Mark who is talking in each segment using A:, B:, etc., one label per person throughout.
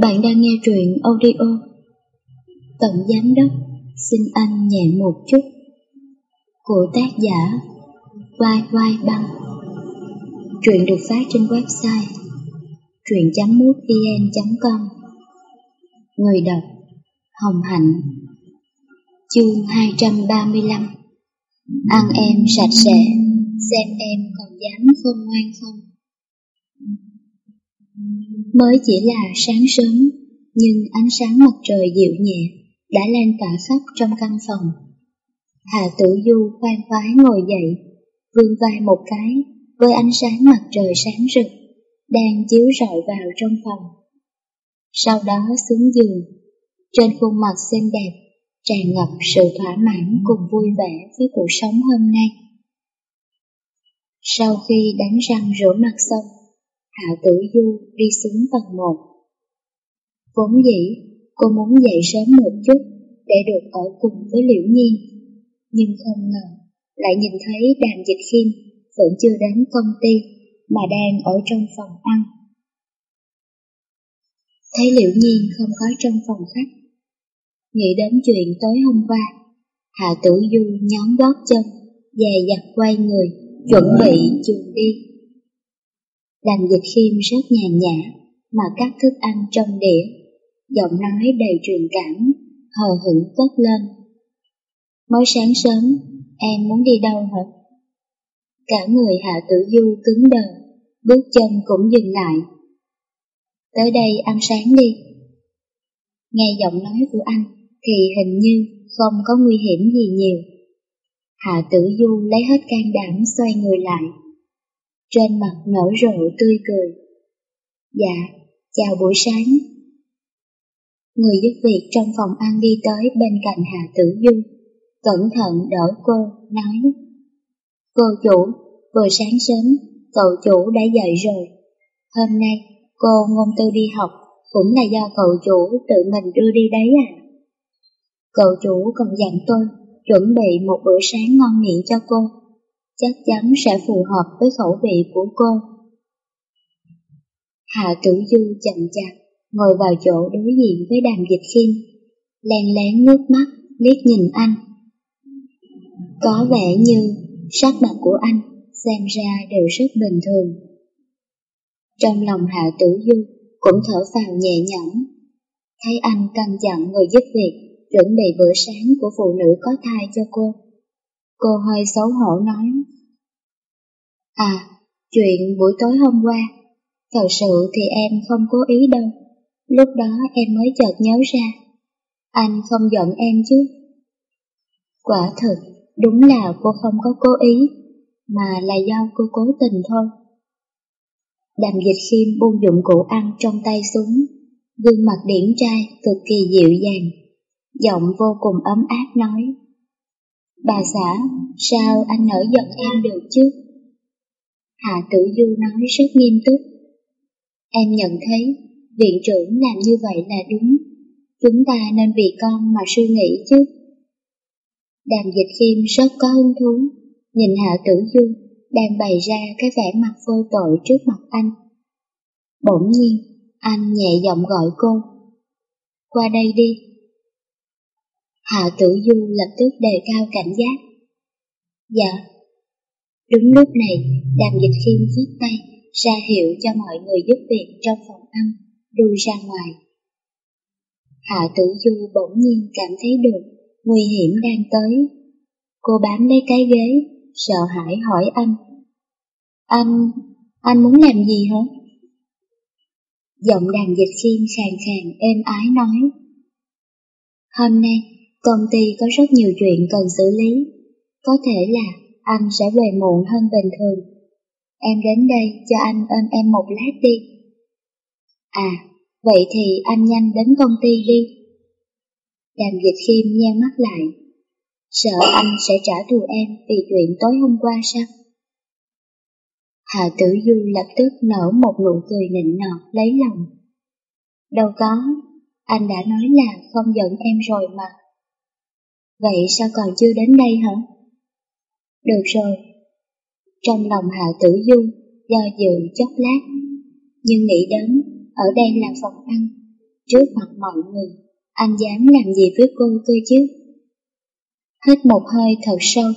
A: Bạn đang nghe truyện audio. Tổng Giám Đốc, xin anh nhẹ một chút. Của tác giả, Vai Vai Băng. Truyện được phát trên website truyện.mútvn.com Người đọc, Hồng Hạnh. Chương 235 Ăn em sạch sẽ, Xem em còn dám không ngoan không? Mới chỉ là sáng sớm, nhưng ánh sáng mặt trời dịu nhẹ đã lan tỏa khắp trong căn phòng. Hà Tử Du khoan khoái ngồi dậy, vươn vai một cái với ánh sáng mặt trời sáng rực đang chiếu rọi vào trong phòng. Sau đó xuống giường, trên khuôn mặt xinh đẹp tràn ngập sự thỏa mãn cùng vui vẻ với cuộc sống hôm nay. Sau khi đánh răng rửa mặt xong, Hạ Tử Du đi xuống tầng 1. Vốn dĩ, cô muốn dậy sớm một chút để được ở cùng với Liễu Nhiên, nhưng không ngờ lại nhìn thấy Đàm Dịch Khiêm vẫn chưa đến công ty mà đang ở trong phòng ăn. Thấy Liễu Nhiên không có trong phòng khách, nghĩ đến chuyện tối hôm qua, Hạ Tử Du nhón gót chân, dè dặt quay người, chuẩn bị chuồn đi. Đàm dịch khiêm rất nhàn nhã mà các thức ăn trong đĩa, giọng nói đầy truyền cảm, hờ hững cất lên. Mới sáng sớm, em muốn đi đâu hả? Cả người Hạ Tử Du cứng đờ, bước chân cũng dừng lại. Tới đây ăn sáng đi. Nghe giọng nói của anh thì hình như không có nguy hiểm gì nhiều. Hạ Tử Du lấy hết can đảm xoay người lại trên mặt nở rộ tươi cười. Dạ, chào buổi sáng. Người giúp việc trong phòng ăn đi tới bên cạnh Hà Tử Du, cẩn thận đỡ cô, nói Cô chủ, vừa sáng sớm, cậu chủ đã dậy rồi. Hôm nay, cô ngôn tư đi học cũng là do cậu chủ tự mình đưa đi đấy à. Cậu chủ còn dặn tôi chuẩn bị một bữa sáng ngon miệng cho cô chắc chắn sẽ phù hợp với khẩu vị của cô. Hạ Tử Du chậm chạp ngồi vào chỗ đối diện với đàm dịch khiêm, len lén nước mắt liếc nhìn anh. Có vẻ như sắc mặt của anh xem ra đều rất bình thường. Trong lòng Hạ Tử Du cũng thở phào nhẹ nhõm, thấy anh căn dặn người giúp việc chuẩn bị bữa sáng của phụ nữ có thai cho cô. Cô hơi xấu hổ nói. À, chuyện buổi tối hôm qua, thật sự thì em không cố ý đâu. Lúc đó em mới chợt nhớ ra. Anh không giận em chứ? Quả thực, đúng là cô không có cố ý, mà là do cô cố tình thôi. Đàm dịch khiêm buông dụng cụ ăn trong tay xuống, gương mặt điển trai cực kỳ dịu dàng, giọng vô cùng ấm áp nói. Bà xã, sao anh nỡ giận em được chứ? Hạ Tử Du nói rất nghiêm túc. Em nhận thấy, viện trưởng làm như vậy là đúng. Chúng ta nên vì con mà suy nghĩ chứ. Đàm dịch khiêm rất có hứng thú, nhìn Hạ Tử Du đang bày ra cái vẻ mặt vô tội trước mặt anh. Bỗng nhiên, anh nhẹ giọng gọi cô. Qua đây đi. Hạ Tử Du lập tức đề cao cảnh giác. Dạ. Đúng lúc này, đàm dịch khiêm viết tay, ra hiệu cho mọi người giúp việc trong phòng ăn, đuôi ra ngoài. Hạ tử du bỗng nhiên cảm thấy được nguy hiểm đang tới. Cô bám lấy cái ghế, sợ hãi hỏi anh. Anh, anh muốn làm gì hả? Giọng đàn dịch khiêm khàn khàn êm ái nói. Hôm nay, công ty có rất nhiều chuyện cần xử lý. Có thể là anh sẽ về muộn hơn bình thường. Em đến đây cho anh ôm em một lát đi. À, vậy thì anh nhanh đến công ty đi. Đàm dịch khiêm nheo mắt lại. Sợ anh sẽ trả thù em vì chuyện tối hôm qua sao? Hạ tử du lập tức nở một nụ cười nịnh nọt lấy lòng. Đâu có, anh đã nói là không giận em rồi mà. Vậy sao còn chưa đến đây hả? Được rồi. Trong lòng Hạ Tử Du do dự chốc lát, nhưng nghĩ đến ở đây là phòng ăn, trước mặt mọi người, anh dám làm gì với cô cơ chứ? Hít một hơi thật sâu,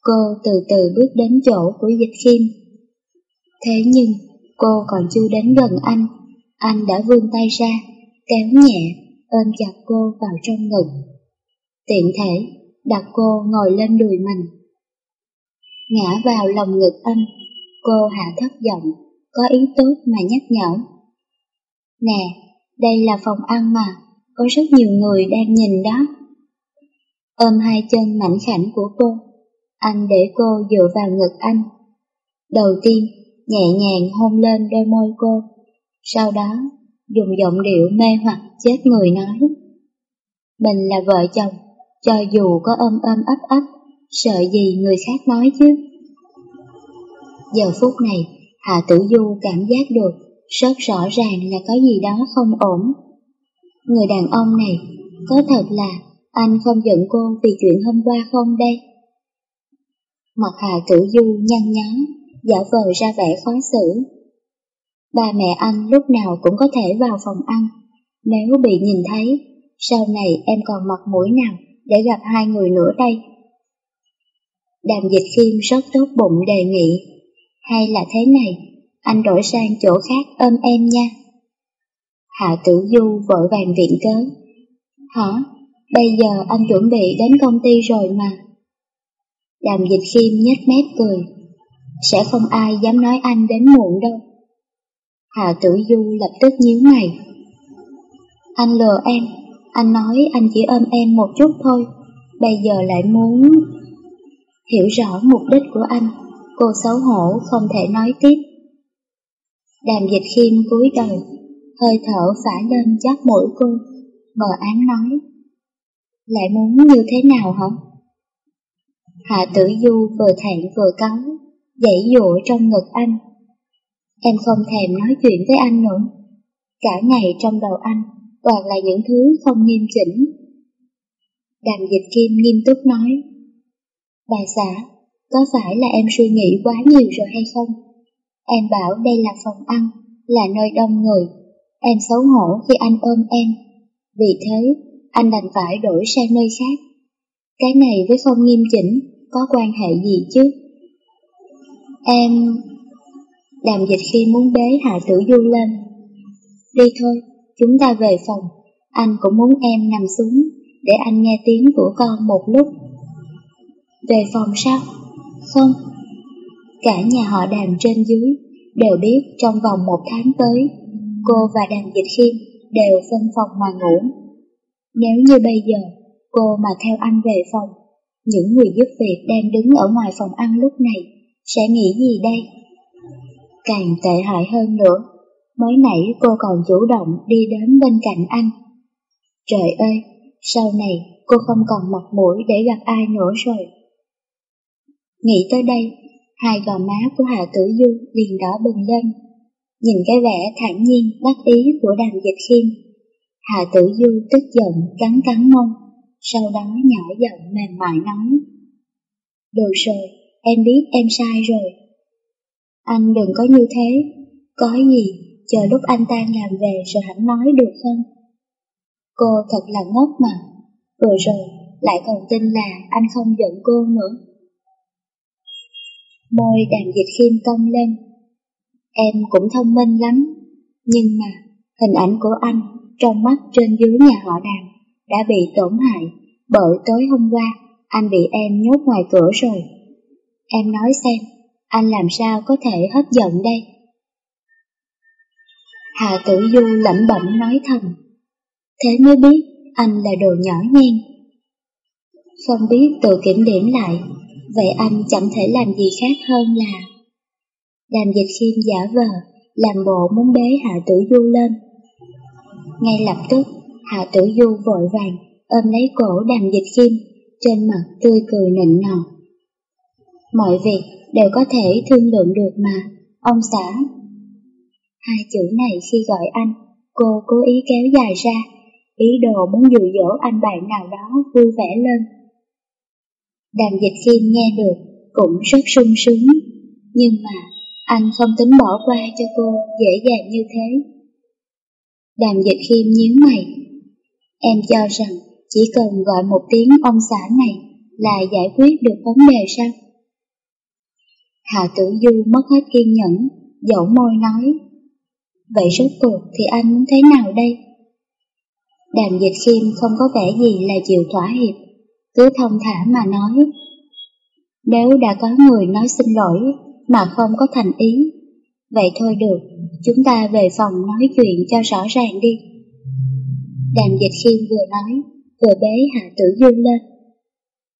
A: cô từ từ bước đến chỗ của dịch khiêm. Thế nhưng, cô còn chưa đến gần anh, anh đã vươn tay ra, kéo nhẹ, ôm chặt cô vào trong ngực. Tiện thể, đặt cô ngồi lên đùi mình. Ngã vào lòng ngực anh, cô hạ thấp giọng, có ý tốt mà nhắc nhở. Nè, đây là phòng ăn mà, có rất nhiều người đang nhìn đó. Ôm hai chân mảnh khảnh của cô, anh để cô dựa vào ngực anh. Đầu tiên, nhẹ nhàng hôn lên đôi môi cô, sau đó dùng giọng điệu mê hoặc chết người nói. Mình là vợ chồng, cho dù có ôm ôm ấp ấp, sợ gì người khác nói chứ. Giờ phút này, Hạ Tử Du cảm giác được rất rõ ràng là có gì đó không ổn. Người đàn ông này, có thật là anh không giận cô vì chuyện hôm qua không đây? Mặt Hạ Tử Du nhăn nhó, giả vờ ra vẻ khó xử. Ba mẹ anh lúc nào cũng có thể vào phòng ăn, nếu bị nhìn thấy, sau này em còn mặt mũi nào để gặp hai người nữa đây? Đàm dịch khiêm rất tốt bụng đề nghị, hay là thế này, anh đổi sang chỗ khác ôm em nha. Hạ tử du vội vàng viện cớ. Hả? Bây giờ anh chuẩn bị đến công ty rồi mà. Đàm dịch khiêm nhếch mép cười. Sẽ không ai dám nói anh đến muộn đâu. Hạ tử du lập tức nhíu mày. Anh lừa em, anh nói anh chỉ ôm em một chút thôi, bây giờ lại muốn... Hiểu rõ mục đích của anh, cô xấu hổ không thể nói tiếp. Đàm dịch khiêm cúi đầu, hơi thở phả lên chót mũi cô, mờ ám nói. Lại muốn như thế nào hả? Hạ tử du vừa thẹn vừa cắn dãy dụa trong ngực anh. Em không thèm nói chuyện với anh nữa. Cả ngày trong đầu anh toàn là những thứ không nghiêm chỉnh. Đàm dịch kim nghiêm túc nói. Bà xã, có phải là em suy nghĩ quá nhiều rồi hay không? Em bảo đây là phòng ăn, là nơi đông người. Em xấu hổ khi anh ôm em. Vì thế, anh đành phải đổi sang nơi khác. Cái này với không nghiêm chỉnh, có quan hệ gì chứ? Em... Đàm dịch khi muốn bế Hạ Tử Du lên. Đi thôi, chúng ta về phòng. Anh cũng muốn em nằm xuống, để anh nghe tiếng của con một lúc. Về phòng sao? Không, Cả nhà họ đàm trên dưới đều biết trong vòng một tháng tới, cô và đàm dịch khiêm đều phân phòng mà ngủ. Nếu như bây giờ cô mà theo anh về phòng, những người giúp việc đang đứng ở ngoài phòng ăn lúc này sẽ nghĩ gì đây? Càng tệ hại hơn nữa, mới nãy cô còn chủ động đi đến bên cạnh anh. Trời ơi, sau này cô không còn mặt mũi để gặp ai nữa rồi. Nghĩ tới đây, Hai gò má của Hạ Tử Du liền đỏ bừng lên. Nhìn cái vẻ thản nhiên, đắc ý của đàm dịch khiêm. Hạ Tử Du tức giận, cắn cắn mông, sau đó nhỏ giọng mềm mại nói. Được rồi, em biết em sai rồi. Anh đừng có như thế, có gì, chờ lúc anh ta làm về rồi hẳn nói được không? Cô thật là ngốc mà, vừa rồi lại còn tin là anh không giận cô nữa. Môi đàn dịch khiêm cong lên. Em cũng thông minh lắm, nhưng mà hình ảnh của anh trong mắt trên dưới nhà họ đàm đã bị tổn hại bởi tối hôm qua anh bị em nhốt ngoài cửa rồi. Em nói xem, anh làm sao có thể hết giận đây? Hà Tử Du lẩm bẩm nói thầm. Thế mới biết anh là đồ nhỏ nhen. Không biết tự kiểm điểm lại, Vậy anh chẳng thể làm gì khác hơn là Đàm dịch khiêm giả vờ, Làm bộ muốn bế Hạ Tử Du lên Ngay lập tức Hạ Tử Du vội vàng Ôm lấy cổ đàm dịch khiêm Trên mặt tươi cười nịnh nọt Mọi việc đều có thể thương lượng được mà, Ông xã Hai chữ này khi gọi anh Cô cố ý kéo dài ra Ý đồ muốn dụ dỗ anh bạn nào đó vui vẻ lên Đàm dịch khiêm nghe được cũng rất sung sướng, nhưng mà anh không tính bỏ qua cho cô dễ dàng như thế. Đàm dịch khiêm nhíu mày. Em cho rằng chỉ cần gọi một tiếng ông xã này là giải quyết được vấn đề sao? Hạ tử du mất hết kiên nhẫn, dẫu môi nói. Vậy rốt cuộc thì anh muốn thế nào đây? Đàm dịch khiêm không có vẻ gì là chịu thỏa hiệp, cứ thông thả mà nói. Nếu đã có người nói xin lỗi mà không có thành ý, vậy thôi được, chúng ta về phòng nói chuyện cho rõ ràng đi. Đàm dịch khiêm vừa nói, vừa bế Hạ Tử Du lên.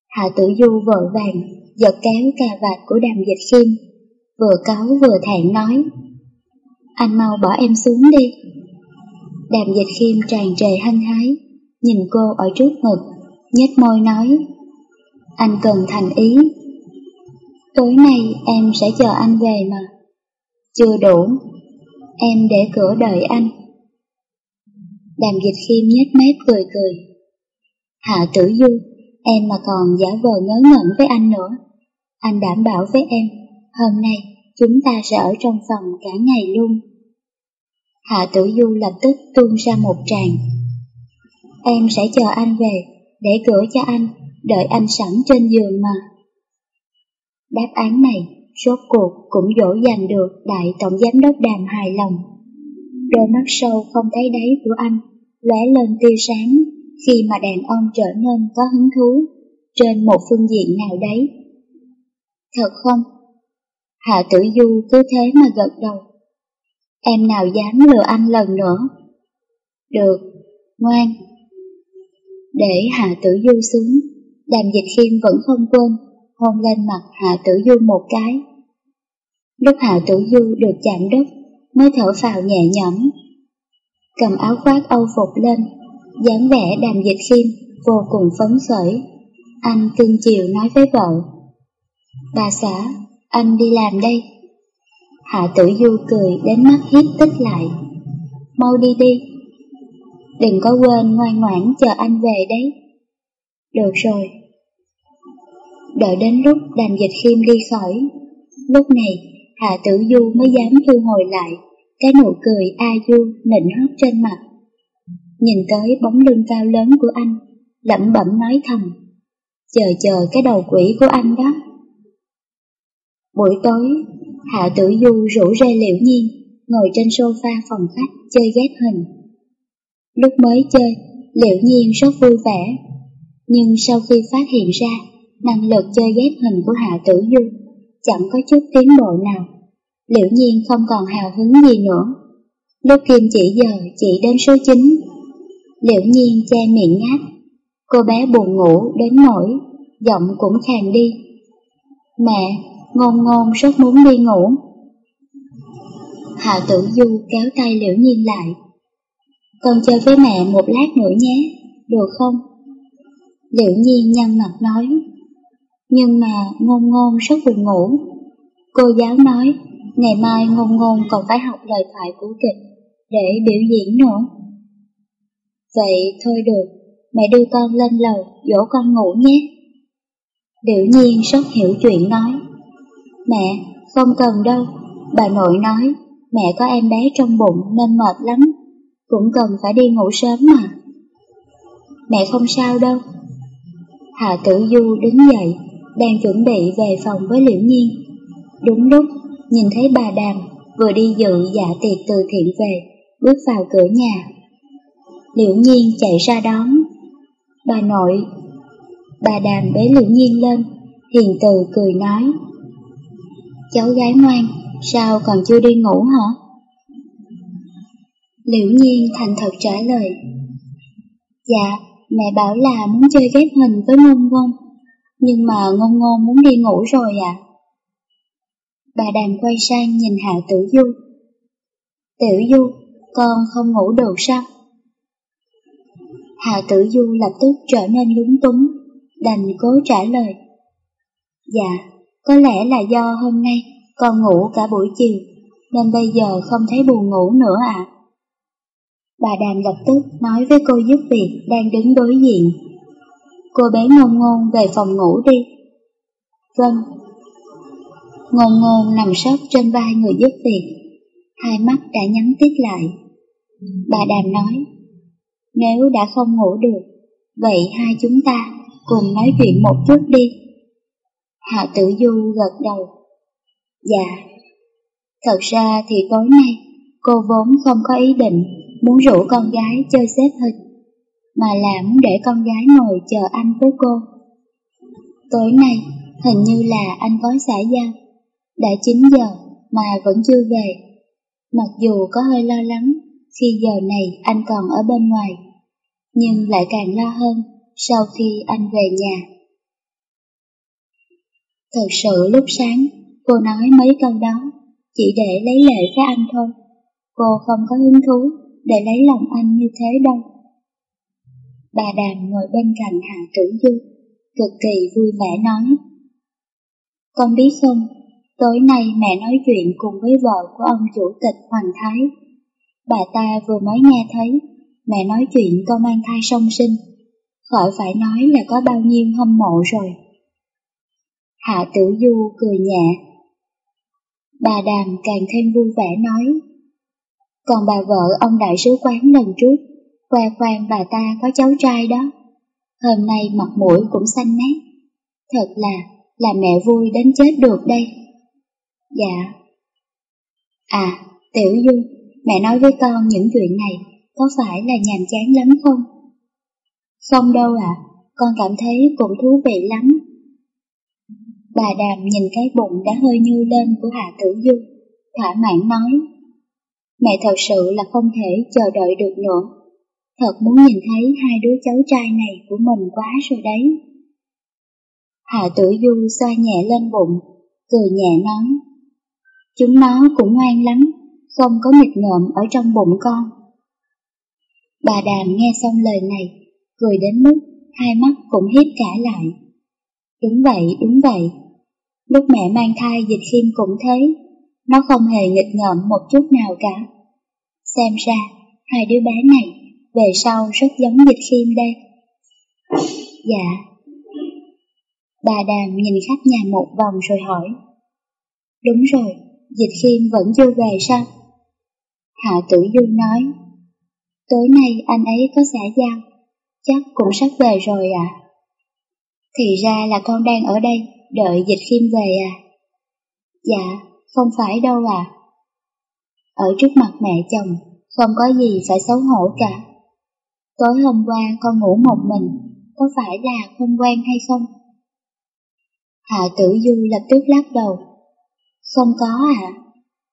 A: Hạ Tử Du vội vàng, giật kéo cà vạt của đàm dịch khiêm, vừa cáu vừa thẹn nói. Anh mau bỏ em xuống đi. Đàm dịch khiêm tràn trề hăng hái, nhìn cô ở trước ngực, nhếch môi nói. Anh cần thành ý. Tối nay em sẽ chờ anh về mà. Chưa đủ, em để cửa đợi anh. Đàm dịch khiêm nhếch mép cười cười. Hạ tử du, em mà còn giả vờ ngớ ngẩn với anh nữa. Anh đảm bảo với em, hôm nay chúng ta sẽ ở trong phòng cả ngày luôn. Hạ tử du lập tức tuôn ra một tràng. Em sẽ chờ anh về, để cửa cho anh, đợi anh sẵn trên giường mà. Đáp án này, rốt cuộc cũng dỗ dành được đại tổng giám đốc đàm hài lòng. Đôi mắt sâu không thấy đáy của anh lóe lên tia sáng khi mà đàn ông trở nên có hứng thú trên một phương diện nào đấy. Thật không? Hạ tử du cứ thế mà gật đầu. Em nào dám lừa anh lần nữa? Được, ngoan. Để Hạ tử du xuống, đàm dịch khiêm vẫn không quên hôn lên mặt Hạ tử du một cái. Lúc Hạ tử du được chạm đất, mới thở phào nhẹ nhõm. Cầm áo khoác âu phục lên, dáng vẻ đàm dịch khiêm vô cùng phấn khởi. Anh cưng chiều nói với vợ. Bà xã, anh đi làm đây. Hạ tử du cười đến mắt hiếp tích lại. Mau đi đi. Đừng có quên ngoan ngoãn chờ anh về đấy. Được rồi. Đợi đến lúc đàm dịch khiêm đi khỏi. Lúc này, Hạ tử du mới dám thu hồi lại cái nụ cười a du nịnh hót trên mặt. Nhìn tới bóng lưng cao lớn của anh, lẩm bẩm nói thầm. Chờ chờ cái đầu quỷ của anh đó. Buổi tối, Hạ Tử Du rủ rê liễu nhiên, ngồi trên sofa phòng khách chơi ghép hình. Lúc mới chơi, liễu nhiên rất vui vẻ, nhưng sau khi phát hiện ra năng lực chơi ghép hình của Hạ Tử Du chẳng có chút tiến bộ nào, liễu nhiên không còn hào hứng gì nữa. Lúc kim chỉ giờ chỉ đến số 9, liễu nhiên che miệng ngáp, cô bé buồn ngủ đến nỗi, giọng cũng khàn đi. Mẹ, ngôn ngôn rất muốn đi ngủ. Hạ tử du kéo tay liễu nhiên lại. Con chơi với mẹ một lát nữa nhé, được không? Liễu nhiên nhăn mặt nói. Nhưng mà ngôn ngôn rất buồn ngủ. Cô giáo nói, ngày mai ngôn ngôn còn phải học lời thoại của kịch để biểu diễn nữa. Vậy thôi được, mẹ đưa con lên lầu dỗ con ngủ nhé. Liễu nhiên rất hiểu chuyện nói. Mẹ, không cần đâu. Bà nội nói, mẹ có em bé trong bụng nên mệt lắm, cũng cần phải đi ngủ sớm mà. Mẹ không sao đâu. Hạ tử du đứng dậy, đang chuẩn bị về phòng với Liễu Nhiên. Đúng lúc, nhìn thấy bà Đàm vừa đi dự dạ tiệc từ thiện về, bước vào cửa nhà. Liễu Nhiên chạy ra đón. Bà nội, bà Đàm bế Liễu Nhiên lên, hiền từ cười nói. Cháu gái ngoan, sao còn chưa đi ngủ hả? Liễu nhiên thành thật trả lời. Dạ, mẹ bảo là muốn chơi ghép hình với ngôn ngôn, nhưng mà ngôn ngôn muốn đi ngủ rồi ạ. À. Bà đàm quay sang nhìn Hạ Tử Du. Tiểu Du, con không ngủ được sao? Hạ Tử Du lập tức trở nên lúng túng, đành cố trả lời. Dạ, có lẽ là do hôm nay con ngủ cả buổi chiều, nên bây giờ không thấy buồn ngủ nữa ạ. Bà Đàm lập tức nói với cô giúp việc đang đứng đối diện. Cô bé ngôn ngôn về phòng ngủ đi. Vâng. Ngôn ngôn nằm sấp trên vai người giúp việc, hai mắt đã nhắm tít lại. Bà Đàm nói, nếu đã không ngủ được, vậy hai chúng ta cùng nói chuyện một chút đi. Hạ Tử Du gật đầu. Dạ. Thật ra thì tối nay, cô vốn không có ý định muốn rủ con gái chơi xếp hình, mà là muốn để con gái ngồi chờ anh với cô. Tối nay, hình như là anh có xã giao, đã 9 giờ mà vẫn chưa về. Mặc dù có hơi lo lắng khi giờ này anh còn ở bên ngoài, nhưng lại càng lo hơn sau khi anh về nhà. Thật sự lúc sáng, cô nói mấy câu đó chỉ để lấy lệ với anh thôi. Cô không có hứng thú để lấy lòng anh như thế đâu. Bà Đàm ngồi bên cạnh Hạ Tử Du, cực kỳ vui vẻ nói. Con biết không, tối nay mẹ nói chuyện cùng với vợ của ông chủ tịch Hoàng Thái. Bà ta vừa mới nghe thấy mẹ nói chuyện con mang thai song sinh, khỏi phải nói là có bao nhiêu hâm mộ rồi. Hạ Tử Du cười nhẹ. Bà Đàm càng thêm vui vẻ nói. Còn bà vợ ông đại sứ quán lần trước, khoe khoang bà ta có cháu trai đó. Hôm nay mặt mũi cũng xanh nét. Thật là, là mẹ vui đến chết được đây. Dạ. À, Tiểu Du, mẹ nói với con những chuyện này có phải là nhàm chán lắm không? Không đâu ạ, con cảm thấy cũng thú vị lắm. Bà Đàm nhìn cái bụng đã hơi nhô lên của Hạ Tử Du, thỏa mãn nói. Mẹ thật sự là không thể chờ đợi được nữa. Thật muốn nhìn thấy hai đứa cháu trai này của mình quá rồi đấy. Hạ Tử Du xoa nhẹ lên bụng, cười nhẹ nói. Chúng nó cũng ngoan lắm, không có nghịch ngợm ở trong bụng con. Bà Đàm nghe xong lời này, cười đến mức hai mắt cũng hiếp cả lại. Đúng vậy, đúng vậy. Lúc mẹ mang thai dịch khiêm cũng thế, nó không hề nghịch ngợm một chút nào cả. Xem ra, hai đứa bé này về sau rất giống dịch khiêm đây. Dạ. Bà Đàm nhìn khắp nhà một vòng rồi hỏi. Đúng rồi, dịch khiêm vẫn chưa về sao? Hạ Tử Du nói. Tối nay anh ấy có xã giao, chắc cũng sắp về rồi ạ. À. Thì ra là con đang ở đây, đợi dịch khiêm về à? Dạ, không phải đâu à. Ở trước mặt mẹ chồng, không có gì phải xấu hổ cả. Tối hôm qua con ngủ một mình, có phải là không quen hay không? Hạ tử du lập tức lắc đầu. Không có ạ, à?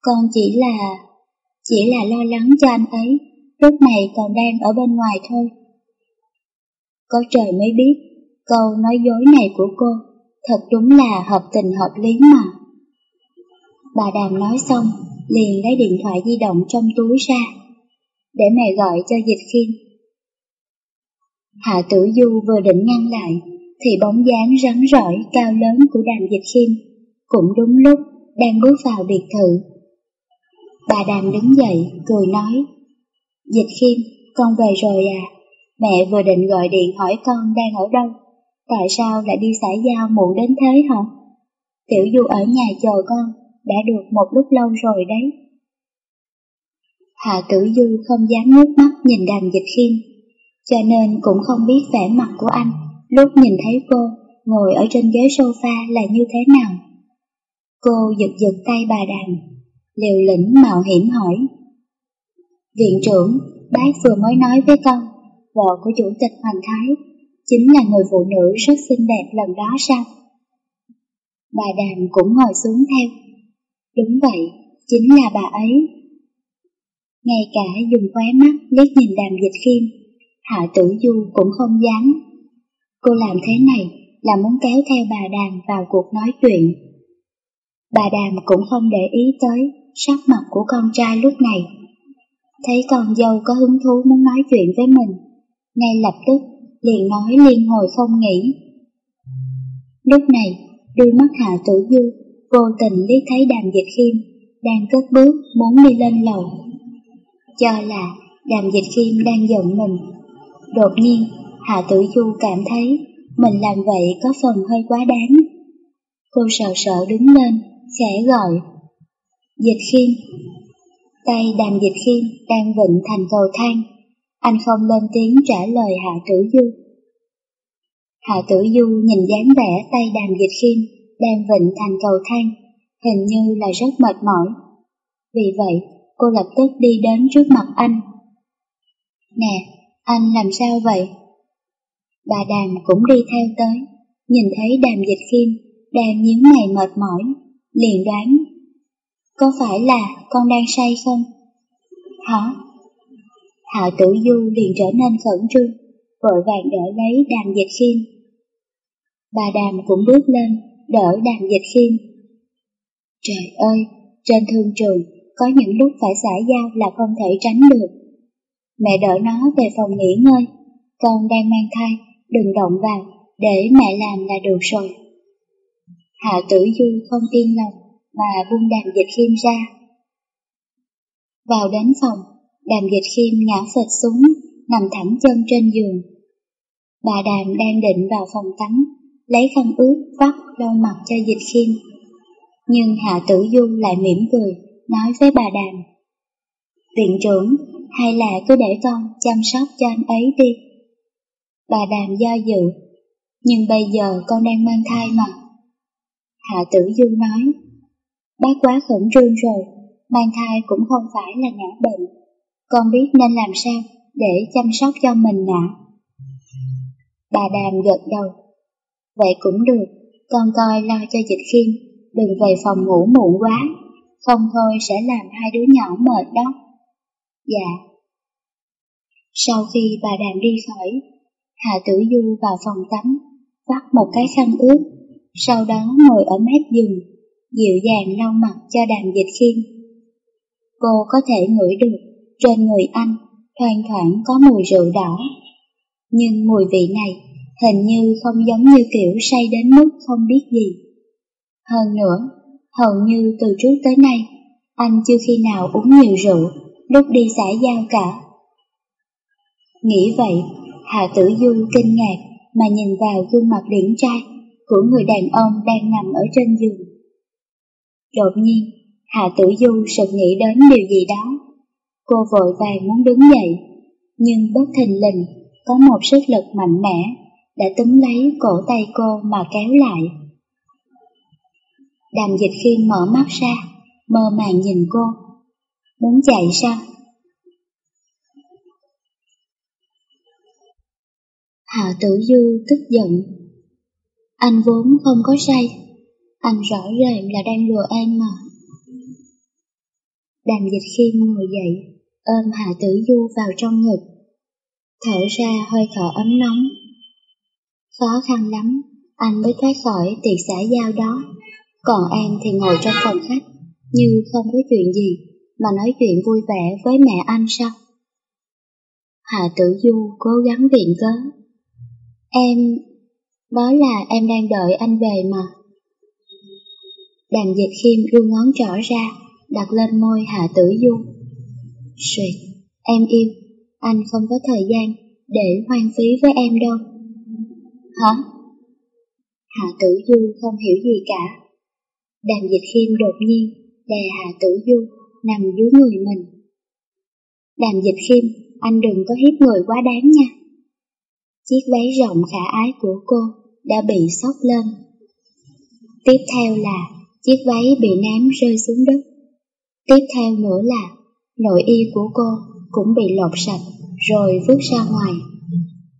A: con chỉ là... chỉ là lo lắng cho anh ấy, lúc này còn đang ở bên ngoài thôi. Có trời mới biết, câu nói dối này của cô thật đúng là hợp tình hợp lý mà. Bà Đàm nói xong, liền lấy điện thoại di động trong túi ra, để mẹ gọi cho Dịch Khiêm. Hạ Tử Du vừa định ngăn lại, thì bóng dáng rắn rỏi cao lớn của Đàm Dịch Khiêm cũng đúng lúc đang bước vào biệt thự. Bà Đàm đứng dậy, cười nói, Dịch Khiêm, con về rồi à, mẹ vừa định gọi điện hỏi con đang ở đâu, tại sao lại đi xã giao muộn đến thế hả? Tiểu Du ở nhà chờ con, đã được một lúc lâu rồi đấy. Hạ Tử Du không dám nước mắt nhìn đàm dịch khiêm, cho nên cũng không biết vẻ mặt của anh lúc nhìn thấy cô ngồi ở trên ghế sofa là như thế nào. Cô giật giật tay bà đàm, liều lĩnh mạo hiểm hỏi. Viện trưởng, bác vừa mới nói với con, vợ của chủ tịch Hoàng Thái chính là người phụ nữ rất xinh đẹp lần đó sao? Bà đàm cũng ngồi xuống theo. Đúng vậy, chính là bà ấy. Ngay cả dùng khóe mắt liếc nhìn đàm dịch khiêm, Hạ tử du cũng không dám. Cô làm thế này là muốn kéo theo bà đàm vào cuộc nói chuyện. Bà đàm cũng không để ý tới sắc mặt của con trai lúc này. Thấy con dâu có hứng thú muốn nói chuyện với mình, ngay lập tức liền nói liên hồi không nghĩ. Lúc này, đôi mắt Hạ Tử Du vô tình liếc thấy đàm dịch khiêm đang cất bước muốn đi lên lầu. Cho là đàm dịch khiêm đang giận mình. Đột nhiên, Hạ Tử Du cảm thấy mình làm vậy có phần hơi quá đáng. Cô sợ sợ đứng lên, khẽ gọi. Dịch khiêm. Tay đàm dịch khiêm đang vịnh thành cầu thang, anh không lên tiếng trả lời Hạ Tử Du. Hạ Tử Du nhìn dáng vẻ tay đàm dịch khiêm đang vịnh thành cầu thang, hình như là rất mệt mỏi. Vì vậy, cô lập tức đi đến trước mặt anh. Nè, anh làm sao vậy? Bà Đàm cũng đi theo tới, nhìn thấy đàm dịch khiêm đang nhíu mày mệt mỏi, liền đoán. Có phải là con đang say không? Hả? Hạ tử du liền trở nên khẩn trương, vội vàng đỡ lấy đàm dịch khiêm. Bà đàm cũng bước lên, đỡ đàm dịch khiêm. Trời ơi, trên thương trường, có những lúc phải xả giao là không thể tránh được. Mẹ đỡ nó về phòng nghỉ ngơi, con đang mang thai, đừng động vào, để mẹ làm là được rồi. Hạ tử du không tin lòng, mà buông đàm dịch khiêm ra. Vào đến phòng, đàm dịch khiêm ngã phịch xuống, nằm thẳng chân trên giường. Bà đàm đang định vào phòng tắm, lấy khăn ướt vắt lau mặt cho dịch khiêm. Nhưng Hạ Tử Du lại mỉm cười, nói với bà đàm. Viện trưởng, hay là cứ để con chăm sóc cho anh ấy đi. Bà đàm do dự, nhưng bây giờ con đang mang thai mà. Hạ Tử Du nói, bác quá khẩn trương rồi, mang thai cũng không phải là ngã bệnh. Con biết nên làm sao để chăm sóc cho mình ạ. Bà đàm gật đầu. Vậy cũng được, con coi lo cho dịch khiêm, đừng về phòng ngủ muộn quá, không thôi sẽ làm hai đứa nhỏ mệt đó. Dạ. Sau khi bà đàm đi khỏi, Hạ Tử Du vào phòng tắm, vắt một cái khăn ướt, sau đó ngồi ở mép giường, dịu dàng lau mặt cho đàm dịch khiêm. Cô có thể ngửi được trên người anh thoang thoảng có mùi rượu đỏ, nhưng mùi vị này hình như không giống như kiểu say đến mức không biết gì. Hơn nữa, hầu như từ trước tới nay, anh chưa khi nào uống nhiều rượu lúc đi xã giao cả. Nghĩ vậy, Hạ Tử Du kinh ngạc mà nhìn vào gương mặt điển trai của người đàn ông đang nằm ở trên giường. Đột nhiên, Hạ Tử Du sực nghĩ đến điều gì đó. Cô vội vàng muốn đứng dậy, nhưng bất thình lình có một sức lực mạnh mẽ đã túm lấy cổ tay cô mà kéo lại. Đàm dịch khiên mở mắt ra, mơ màng nhìn cô. Muốn chạy sao? Hạ tử du tức giận. Anh vốn không có say, anh rõ ràng là đang lừa em mà. Đàm dịch khiên ngồi dậy, ôm Hạ tử du vào trong ngực. Thở ra hơi thở ấm nóng. Khó khăn lắm, anh mới thoát khỏi tiệc xã giao đó. Còn em thì ngồi trong phòng khách, như không có chuyện gì, mà nói chuyện vui vẻ với mẹ anh sao? Hạ tử du cố gắng viện cớ. Em... đó là em đang đợi anh về mà. Đàm dịch khiêm đưa ngón trỏ ra, đặt lên môi Hạ tử du. Suyệt, em yêu, anh không có thời gian để hoang phí với em đâu. Hả? Hạ tử du không hiểu gì cả. Đàm dịch khiêm đột nhiên đè Hạ tử du nằm dưới người mình. Đàm dịch khiêm, anh đừng có hiếp người quá đáng nha. Chiếc váy rộng khả ái của cô đã bị sốc lên. Tiếp theo là chiếc váy bị ném rơi xuống đất. Tiếp theo nữa là nội y của cô cũng bị lột sạch rồi vứt ra ngoài.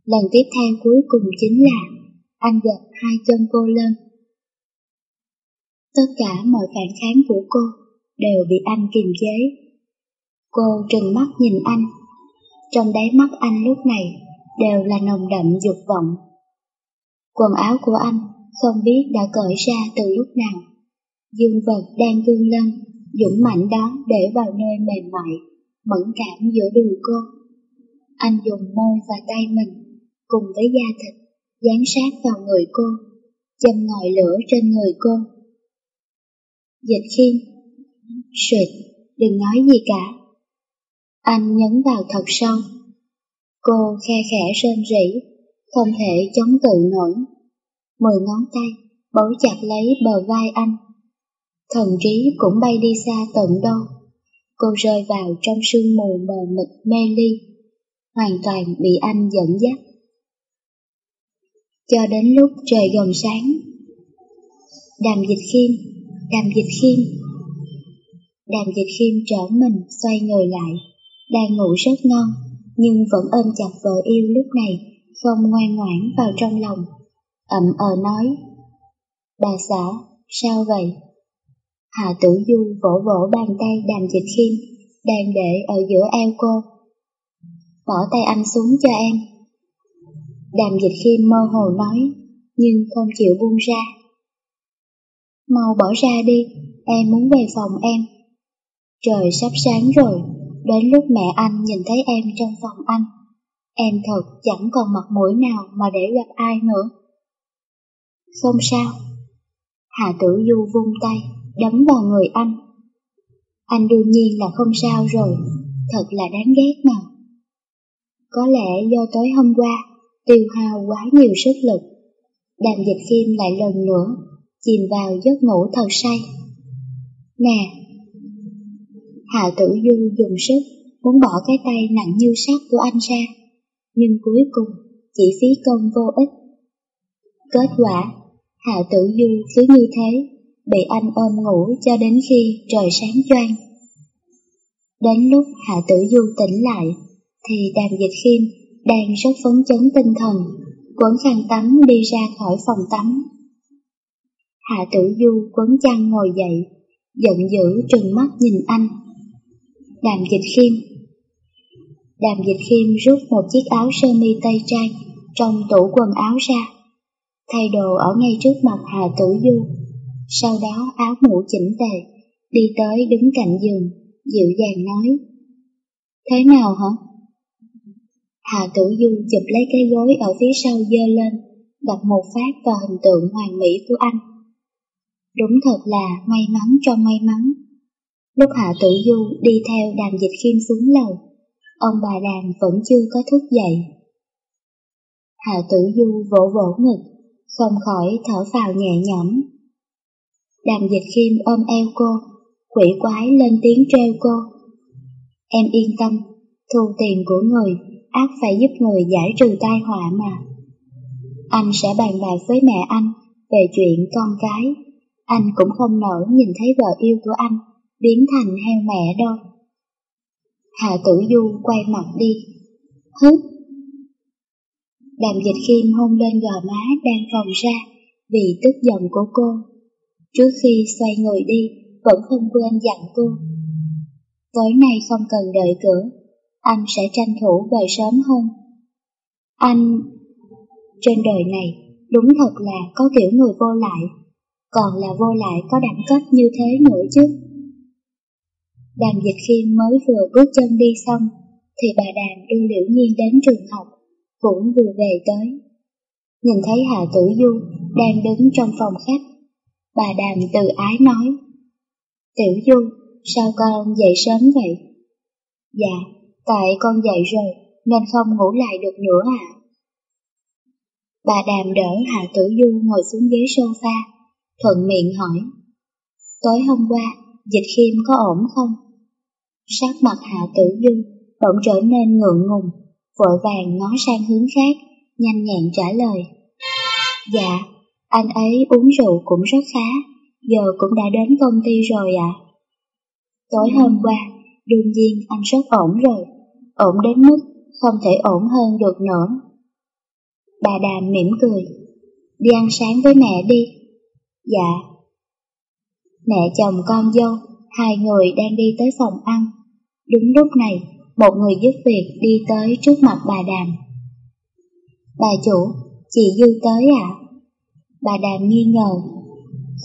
A: Lần tiếp theo cuối cùng chính là anh giật hai chân cô lên. Tất cả mọi phản kháng của cô đều bị anh kiềm chế. Cô trừng mắt nhìn anh. Trong đáy mắt anh lúc này đều là nồng đậm dục vọng. Quần áo của anh không biết đã cởi ra từ lúc nào. Dương vật đang vươn lên, dũng mạnh đó để vào nơi mềm mại, mẫn cảm giữa đùi cô. Anh dùng môi và tay mình, cùng với da thịt, dán sát vào người cô, châm ngòi lửa trên người cô. Dịch khiên, suyệt, đừng nói gì cả. Anh nhấn vào thật sâu. Cô khe khẽ rên rỉ, không thể chống tự nổi. Mười ngón tay bấu chặt lấy bờ vai anh. Thần trí cũng bay đi xa tận đâu. cô rơi vào trong sương mù mờ mịt mê ly, hoàn toàn bị anh dẫn dắt. Cho đến lúc trời gần sáng, đàm dịch khiêm, đàm dịch khiêm. Đàm dịch khiêm trở mình xoay người lại, đang ngủ rất ngon, nhưng vẫn ôm chặt vợ yêu lúc này, không ngoan ngoãn vào trong lòng. ậm ờ nói, bà xã, sao vậy? Hà Tử Du vỗ vỗ bàn tay đàm dịch khiêm, đang để ở giữa eo cô. Bỏ tay anh xuống cho em. Đàm dịch khiêm mơ hồ nói, nhưng không chịu buông ra. Mau bỏ ra đi, em muốn về phòng em. Trời sắp sáng rồi, đến lúc mẹ anh nhìn thấy em trong phòng anh. Em thật chẳng còn mặt mũi nào mà để gặp ai nữa. Không sao. Hà Tử Du vung tay, đấm vào người anh. Anh đương nhiên là không sao rồi, thật là đáng ghét mà. Có lẽ do tối hôm qua, tiêu hao quá nhiều sức lực, đàm dịch kim lại lần nữa, chìm vào giấc ngủ thật say. Nè! Hạ tử du dùng sức, muốn bỏ cái tay nặng như sắt của anh ra, nhưng cuối cùng chỉ phí công vô ích. Kết quả, Hạ tử du cứ như thế bị anh ôm ngủ cho đến khi trời sáng choang. Đến lúc Hạ Tử Du tỉnh lại, thì đàm dịch khiêm đang rất phấn chấn tinh thần, quấn khăn tắm đi ra khỏi phòng tắm. Hạ Tử Du quấn chăn ngồi dậy, giận dữ trừng mắt nhìn anh. Đàm dịch khiêm Đàm dịch khiêm rút một chiếc áo sơ mi tây trang trong tủ quần áo ra, thay đồ ở ngay trước mặt Hà Tử Du sau đó áo mũ chỉnh tề, đi tới đứng cạnh giường, dịu dàng nói. Thế nào hả? Hà Tử Du chụp lấy cái gối ở phía sau dơ lên, đặt một phát vào hình tượng hoàn mỹ của anh. Đúng thật là may mắn cho may mắn. Lúc Hạ Tử Du đi theo đàm dịch khiêm xuống lầu, ông bà đàm vẫn chưa có thức dậy. Hạ Tử Du vỗ vỗ ngực, không khỏi thở phào nhẹ nhõm. Đàm dịch khiêm ôm eo cô, quỷ quái lên tiếng treo cô. Em yên tâm, thu tiền của người, ác phải giúp người giải trừ tai họa mà. Anh sẽ bàn bạc với mẹ anh về chuyện con cái. Anh cũng không nỡ nhìn thấy vợ yêu của anh biến thành heo mẹ đâu. Hạ tử du quay mặt đi. Hứt! Đàm dịch khiêm hôn lên gò má đang phòng ra vì tức giận của cô. Trước khi xoay người đi, vẫn không quên dặn cô. Tối nay không cần đợi cửa, anh sẽ tranh thủ về sớm hơn. Anh... Trên đời này, đúng thật là có kiểu người vô lại, còn là vô lại có đẳng cấp như thế nữa chứ. Đàm dịch khiêm mới vừa bước chân đi xong, thì bà Đàm đưa Liễu Nhiên đến trường học, cũng vừa về tới. Nhìn thấy Hà Tử Du đang đứng trong phòng khách, Bà Đàm từ ái nói. Tiểu Du, sao con dậy sớm vậy? Dạ, tại con dậy rồi, nên không ngủ lại được nữa à? Bà Đàm đỡ Hạ Tử Du ngồi xuống ghế sofa, thuận miệng hỏi. Tối hôm qua, dịch khiêm có ổn không? Sắc mặt Hạ Tử Du bỗng trở nên ngượng ngùng, vội vàng ngó sang hướng khác, nhanh nhẹn trả lời. Dạ, anh ấy uống rượu cũng rất khá, giờ cũng đã đến công ty rồi ạ. Tối hôm qua, đương nhiên anh rất ổn rồi, ổn đến mức không thể ổn hơn được nữa. Bà Đàm mỉm cười, đi ăn sáng với mẹ đi. Dạ. Mẹ chồng con dâu, hai người đang đi tới phòng ăn. Đúng lúc này, một người giúp việc đi tới trước mặt bà Đàm. Bà chủ, chị Dư tới ạ. À? Bà Đàm nghi ngờ,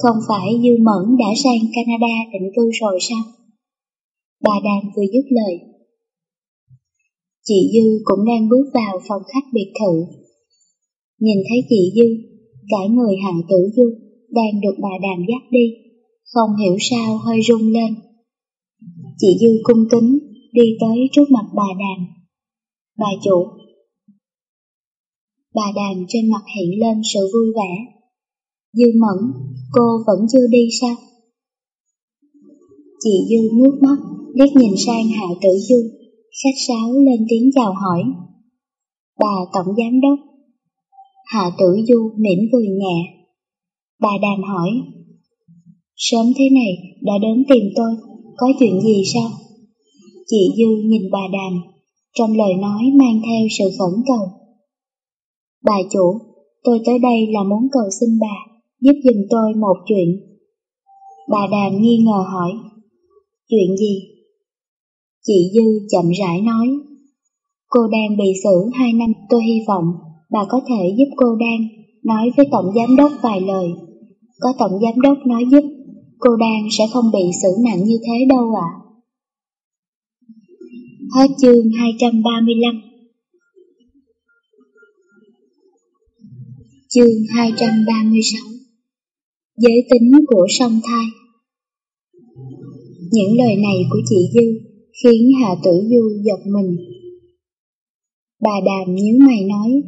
A: không phải Dư Mẫn đã sang Canada định cư rồi sao? Bà Đàm vừa dứt lời. Chị Dư cũng đang bước vào phòng khách biệt thự. Nhìn thấy chị Dư, cả người Hạ Tử Du đang được bà Đàm dắt đi, không hiểu sao hơi rung lên. Chị Dư cung kính đi tới trước mặt bà Đàm. Bà chủ. Bà Đàm trên mặt hiện lên sự vui vẻ. Dư Mẫn, cô vẫn chưa đi sao? Chị Dư nước mắt, liếc nhìn sang Hạ Tử Du, khách sáo lên tiếng chào hỏi. Bà Tổng Giám Đốc. Hạ Tử Du mỉm cười nhẹ. Bà đàm hỏi. Sớm thế này đã đến tìm tôi, có chuyện gì sao? Chị Dư nhìn bà đàm, trong lời nói mang theo sự khẩn cầu. Bà chủ, tôi tới đây là muốn cầu xin bà, giúp giùm tôi một chuyện. Bà đàm nghi ngờ hỏi. Chuyện gì? Chị Dư chậm rãi nói. Cô đang bị xử hai năm, tôi hy vọng bà có thể giúp cô đang nói với Tổng Giám Đốc vài lời. Có Tổng Giám Đốc nói giúp, cô đang sẽ không bị xử nặng như thế đâu ạ. Hết chương 235 Chương 236 Giới tính của song thai Những lời này của chị Dư khiến Hạ Tử Du giật mình. Bà Đàm nhíu mày nói,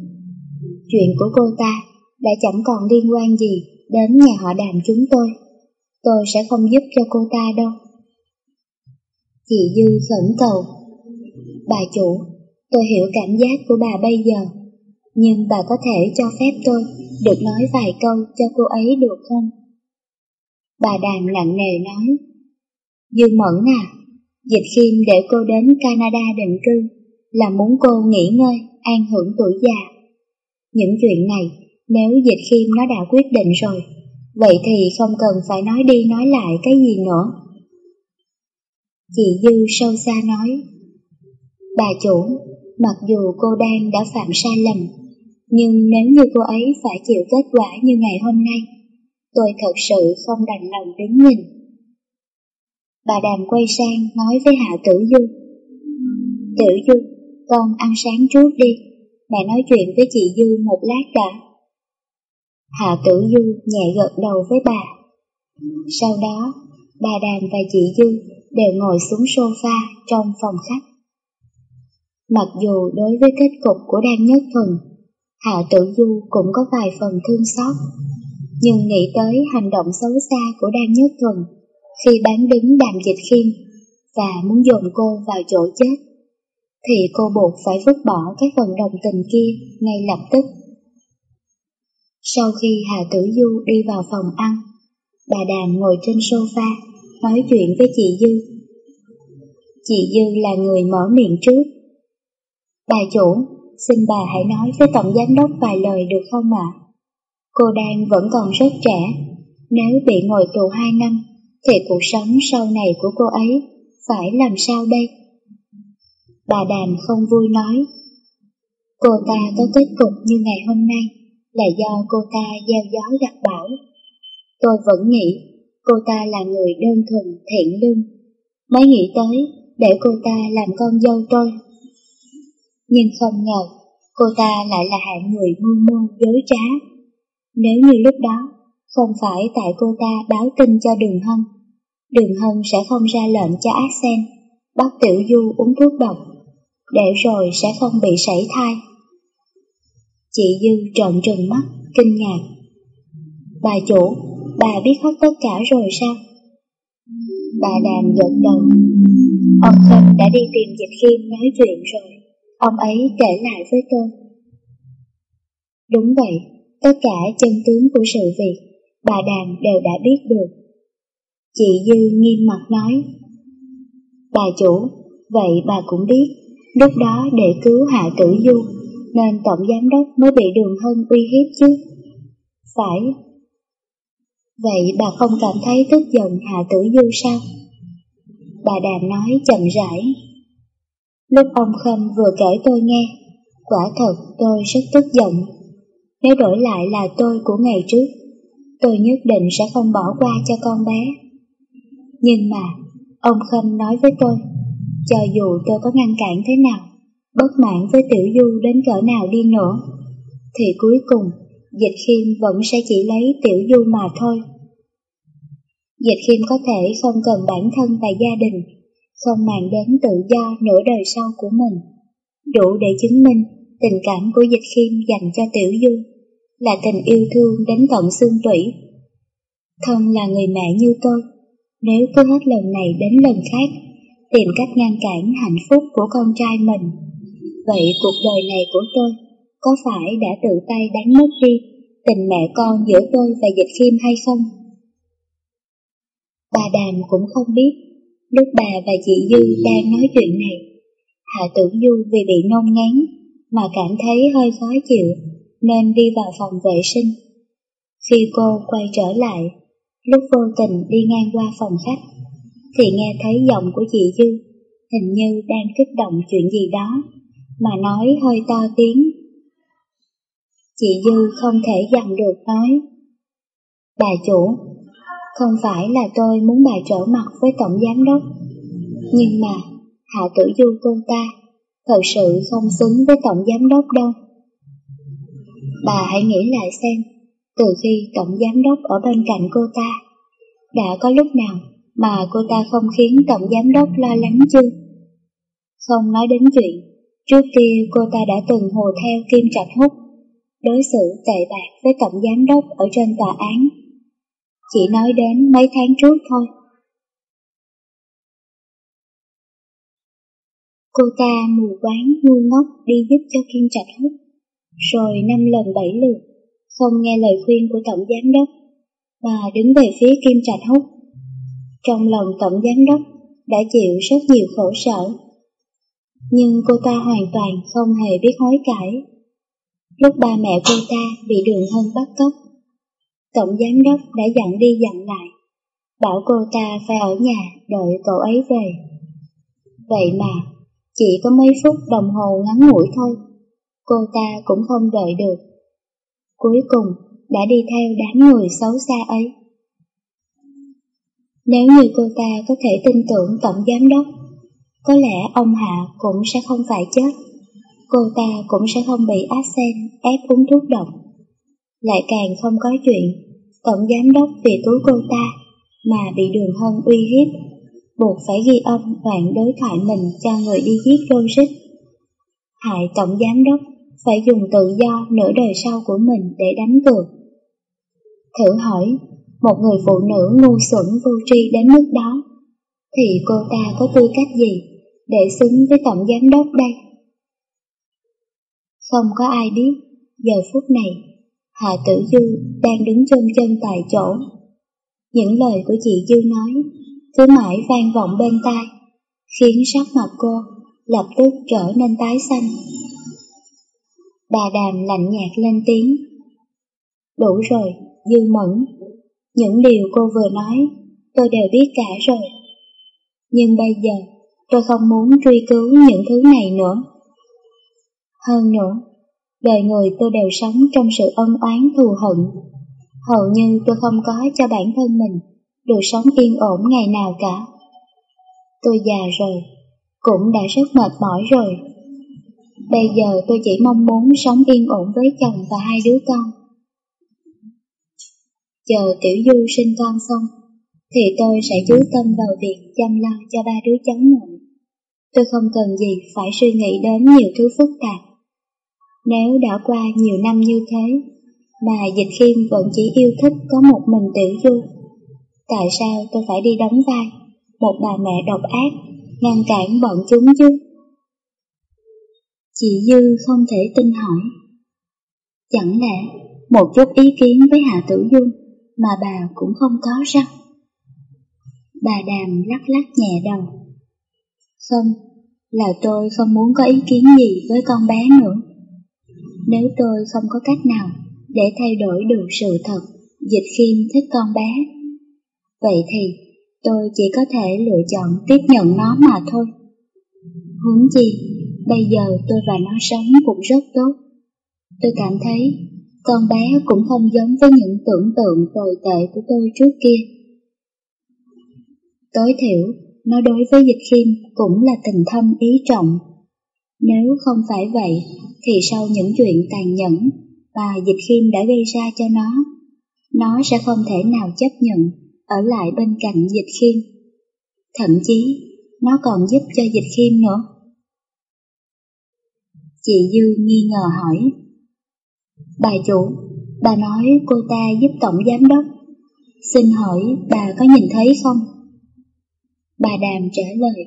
A: chuyện của cô ta đã chẳng còn liên quan gì đến nhà họ Đàm chúng tôi. Tôi sẽ không giúp cho cô ta đâu. Chị Dư khẩn cầu, bà chủ, tôi hiểu cảm giác của bà bây giờ, nhưng bà có thể cho phép tôi được nói vài câu cho cô ấy được không? Bà Đàm nặng nề nói, Dương Mẫn à, Dịch Khiêm để cô đến Canada định cư là muốn cô nghỉ ngơi, an hưởng tuổi già. Những chuyện này, nếu Dịch Khiêm nó đã quyết định rồi, vậy thì không cần phải nói đi nói lại cái gì nữa. Chị Dư sâu xa nói, Bà chủ, mặc dù cô đang đã phạm sai lầm, nhưng nếu như cô ấy phải chịu kết quả như ngày hôm nay, tôi thật sự không đành lòng đứng nhìn. Bà Đàm quay sang nói với Hạ Tử Du. Tử Du, con ăn sáng trước đi, mẹ nói chuyện với chị Du một lát đã. Hạ Tử Du nhẹ gật đầu với bà. Sau đó, bà Đàm và chị Du đều ngồi xuống sofa trong phòng khách. Mặc dù đối với kết cục của Đan Nhất Thuần, Hạ Tử Du cũng có vài phần thương xót, nhưng nghĩ tới hành động xấu xa của Đan Nhất Thuần khi bán đứng đàm dịch khiêm và muốn dồn cô vào chỗ chết, thì cô buộc phải vứt bỏ cái phần đồng tình kia ngay lập tức. Sau khi Hà Tử Du đi vào phòng ăn, bà Đàm ngồi trên sofa nói chuyện với chị Dư. Chị Dư là người mở miệng trước. Bà chủ, xin bà hãy nói với Tổng Giám Đốc vài lời được không ạ? Cô đang vẫn còn rất trẻ, nếu bị ngồi tù hai năm thì cuộc sống sau này của cô ấy phải làm sao đây? Bà Đàm không vui nói, cô ta có kết cục như ngày hôm nay là do cô ta gieo gió gặt bão. Tôi vẫn nghĩ cô ta là người đơn thuần thiện lương, mới nghĩ tới để cô ta làm con dâu tôi. Nhưng không ngờ cô ta lại là hạng người mưu mô dối trá. Nếu như lúc đó không phải tại cô ta báo tin cho Đường Hân, Đường Hân sẽ không ra lệnh cho Ác Sen bắt Tiểu Du uống thuốc độc, để rồi sẽ không bị sảy thai. Chị Dư trợn trừng mắt, kinh ngạc. Bà chủ, bà biết hết tất cả rồi sao? Bà đàm gật đầu. Ông Khâm đã đi tìm Dịch Khiêm nói chuyện rồi. Ông ấy kể lại với tôi. Đúng vậy, tất cả chân tướng của sự việc, bà đàm đều đã biết được. Chị Dư nghiêm mặt nói. Bà chủ, vậy bà cũng biết, lúc đó để cứu Hạ Tử Du, nên Tổng Giám Đốc mới bị Đường Hân uy hiếp chứ. Phải. Vậy bà không cảm thấy tức giận Hạ Tử Du sao? Bà Đàm nói chậm rãi. Lúc ông Khâm vừa kể tôi nghe, quả thật tôi rất tức giận. Nếu đổi lại là tôi của ngày trước, tôi nhất định sẽ không bỏ qua cho con bé. Nhưng mà, ông Khâm nói với tôi, cho dù tôi có ngăn cản thế nào, bất mãn với Tiểu Du đến cỡ nào đi nữa, thì cuối cùng Dịch Khiêm vẫn sẽ chỉ lấy Tiểu Du mà thôi. Dịch Khiêm có thể không cần bản thân và gia đình, không màng đến tự do nửa đời sau của mình, đủ để chứng minh tình cảm của Dịch Khiêm dành cho Tiểu Du là tình yêu thương đến tận xương tủy. Thân là người mẹ như tôi, nếu cứ hết lần này đến lần khác tìm cách ngăn cản hạnh phúc của con trai mình. Vậy cuộc đời này của tôi có phải đã tự tay đánh mất đi tình mẹ con giữa tôi và Dịch Khiêm hay không? Bà Đàm cũng không biết, lúc bà và chị Dư đang nói chuyện này, Hạ Tử Du vì bị nôn ngán mà cảm thấy hơi khó chịu nên đi vào phòng vệ sinh. Khi cô quay trở lại, lúc vô tình đi ngang qua phòng khách, thì nghe thấy giọng của chị Dư hình như đang kích động chuyện gì đó mà nói hơi to tiếng. Chị Dư không thể dằn được nói. Bà chủ, không phải là tôi muốn bà trở mặt với tổng giám đốc, nhưng mà Hạ Tử Du cô ta thật sự không xứng với tổng giám đốc đâu. Bà hãy nghĩ lại xem, từ khi tổng giám đốc ở bên cạnh cô ta, đã có lúc nào mà cô ta không khiến tổng giám đốc lo lắng chưa? Không nói đến chuyện, trước kia cô ta đã từng hồ theo Kim Trạch Húc, đối xử tệ bạc với tổng giám đốc ở trên tòa án. Chỉ nói đến mấy tháng trước thôi. Cô ta mù quáng ngu ngốc đi giúp cho Kim Trạch Húc, rồi năm lần bảy lượt, không nghe lời khuyên của tổng giám đốc, mà đứng về phía Kim Trạch Húc. Trong lòng tổng giám đốc đã chịu rất nhiều khổ sở nhưng cô ta hoàn toàn không hề biết hối cải. Lúc ba mẹ cô ta bị đường hân bắt cóc, tổng giám đốc đã dặn đi dặn lại, bảo cô ta phải ở nhà đợi cậu ấy về. Vậy mà, chỉ có mấy phút đồng hồ ngắn ngủi thôi, cô ta cũng không đợi được. Cuối cùng đã đi theo đám người xấu xa ấy. Nếu như cô ta có thể tin tưởng tổng giám đốc có lẽ ông Hạ cũng sẽ không phải chết. Cô ta cũng sẽ không bị Arsene ép uống thuốc độc. Lại càng không có chuyện, tổng giám đốc vì cứu cô ta mà bị đường hân uy hiếp, buộc phải ghi âm đoạn đối thoại mình cho người đi viết logic. Hại tổng giám đốc phải dùng tự do nửa đời sau của mình để đánh cược. Thử hỏi, một người phụ nữ ngu xuẩn vô tri đến mức đó, thì cô ta có tư cách gì để xứng với tổng giám đốc đây. Không có ai biết, giờ phút này, Hạ Tử Dư đang đứng chôn chân tại chỗ. Những lời của chị Dư nói cứ mãi vang vọng bên tai, khiến sắc mặt cô lập tức trở nên tái xanh. Bà Đàm lạnh nhạt lên tiếng. Đủ rồi, Dư Mẫn. Những điều cô vừa nói, tôi đều biết cả rồi. Nhưng bây giờ, tôi không muốn truy cứu những thứ này nữa. Hơn nữa, đời người tôi đều sống trong sự ân oán thù hận. Hầu như tôi không có cho bản thân mình được sống yên ổn ngày nào cả. Tôi già rồi, cũng đã rất mệt mỏi rồi. Bây giờ tôi chỉ mong muốn sống yên ổn với chồng và hai đứa con. Chờ Tiểu Du sinh con xong, thì tôi sẽ chú tâm vào việc chăm lo cho ba đứa cháu nội. Tôi không cần gì phải suy nghĩ đến nhiều thứ phức tạp. Nếu đã qua nhiều năm như thế, mà Dịch Khiêm vẫn chỉ yêu thích có một mình Tiểu Du, tại sao tôi phải đi đóng vai một bà mẹ độc ác, ngăn cản bọn chúng chứ? Chị Dư không thể tin hỏi. Chẳng lẽ một chút ý kiến với Hạ Tử Dung mà bà cũng không có sao? Bà Đàm lắc lắc nhẹ đầu. Không, là tôi không muốn có ý kiến gì với con bé nữa. Nếu tôi không có cách nào để thay đổi được sự thật, dịch khiêm thích con bé, vậy thì tôi chỉ có thể lựa chọn tiếp nhận nó mà thôi. Huống chi, bây giờ tôi và nó sống cũng rất tốt. Tôi cảm thấy con bé cũng không giống với những tưởng tượng tồi tệ của tôi trước kia. Tối thiểu, nó đối với dịch khiêm cũng là tình thâm ý trọng. Nếu không phải vậy, thì sau những chuyện tàn nhẫn mà dịch khiêm đã gây ra cho nó, nó sẽ không thể nào chấp nhận ở lại bên cạnh dịch khiêm. Thậm chí, nó còn giúp cho dịch khiêm nữa. Chị Dư nghi ngờ hỏi. Bà chủ, bà nói cô ta giúp tổng giám đốc. Xin hỏi bà có nhìn thấy không? Bà Đàm trả lời,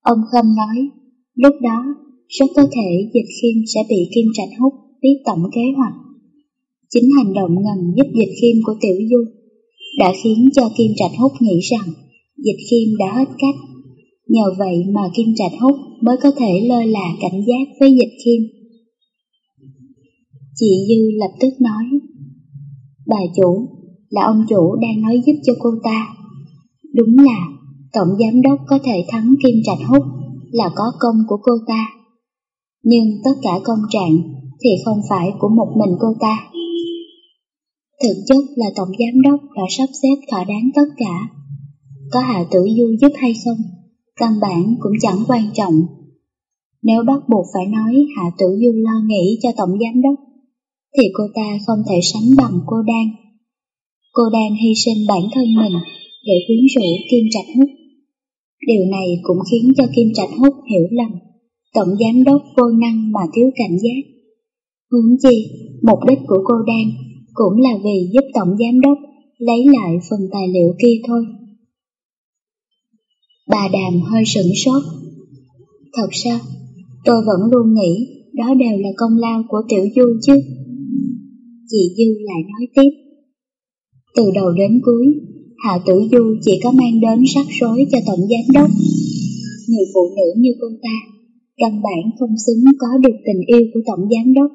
A: Ông Khâm nói, lúc đó rất có thể Dịch Khiêm sẽ bị Kim Trạch hút biết tổng kế hoạch. Chính hành động ngầm giúp Dịch Khiêm của Tiểu Du đã khiến cho Kim Trạch Húc nghĩ rằng Dịch Khiêm đã hết cách. Nhờ vậy mà Kim Trạch Húc mới có thể lơ là cảnh giác với Dịch Khiêm. Chị Dư lập tức nói, Bà chủ, là ông chủ đang nói giúp cho cô ta. Đúng là tổng giám đốc có thể thắng Kim Trạch Húc là có công của cô ta. Nhưng tất cả công trạng thì không phải của một mình cô ta. Thực chất là tổng giám đốc đã sắp xếp thỏa đáng tất cả. Có Hạ Tử Du giúp hay không, căn bản cũng chẳng quan trọng. Nếu bắt buộc phải nói Hạ Tử Du lo nghĩ cho tổng giám đốc, thì cô ta không thể sánh bằng cô Đan. Cô Đan hy sinh bản thân mình để quyến rũ Kim Trạch Húc. Điều này cũng khiến cho Kim Trạch Húc hiểu lầm, tổng giám đốc vô năng mà thiếu cảnh giác. Hướng chi, mục đích của cô Đan cũng là vì giúp tổng giám đốc lấy lại phần tài liệu kia thôi. Bà Đàm hơi sửng sốt. Thật sao? Tôi vẫn luôn nghĩ đó đều là công lao của Tiểu Du chứ. Chị Dư lại nói tiếp. Từ đầu đến cuối, Hạ Tử Du chỉ có mang đến rắc rối cho Tổng Giám Đốc. Người phụ nữ như cô ta, căn bản không xứng có được tình yêu của Tổng Giám Đốc.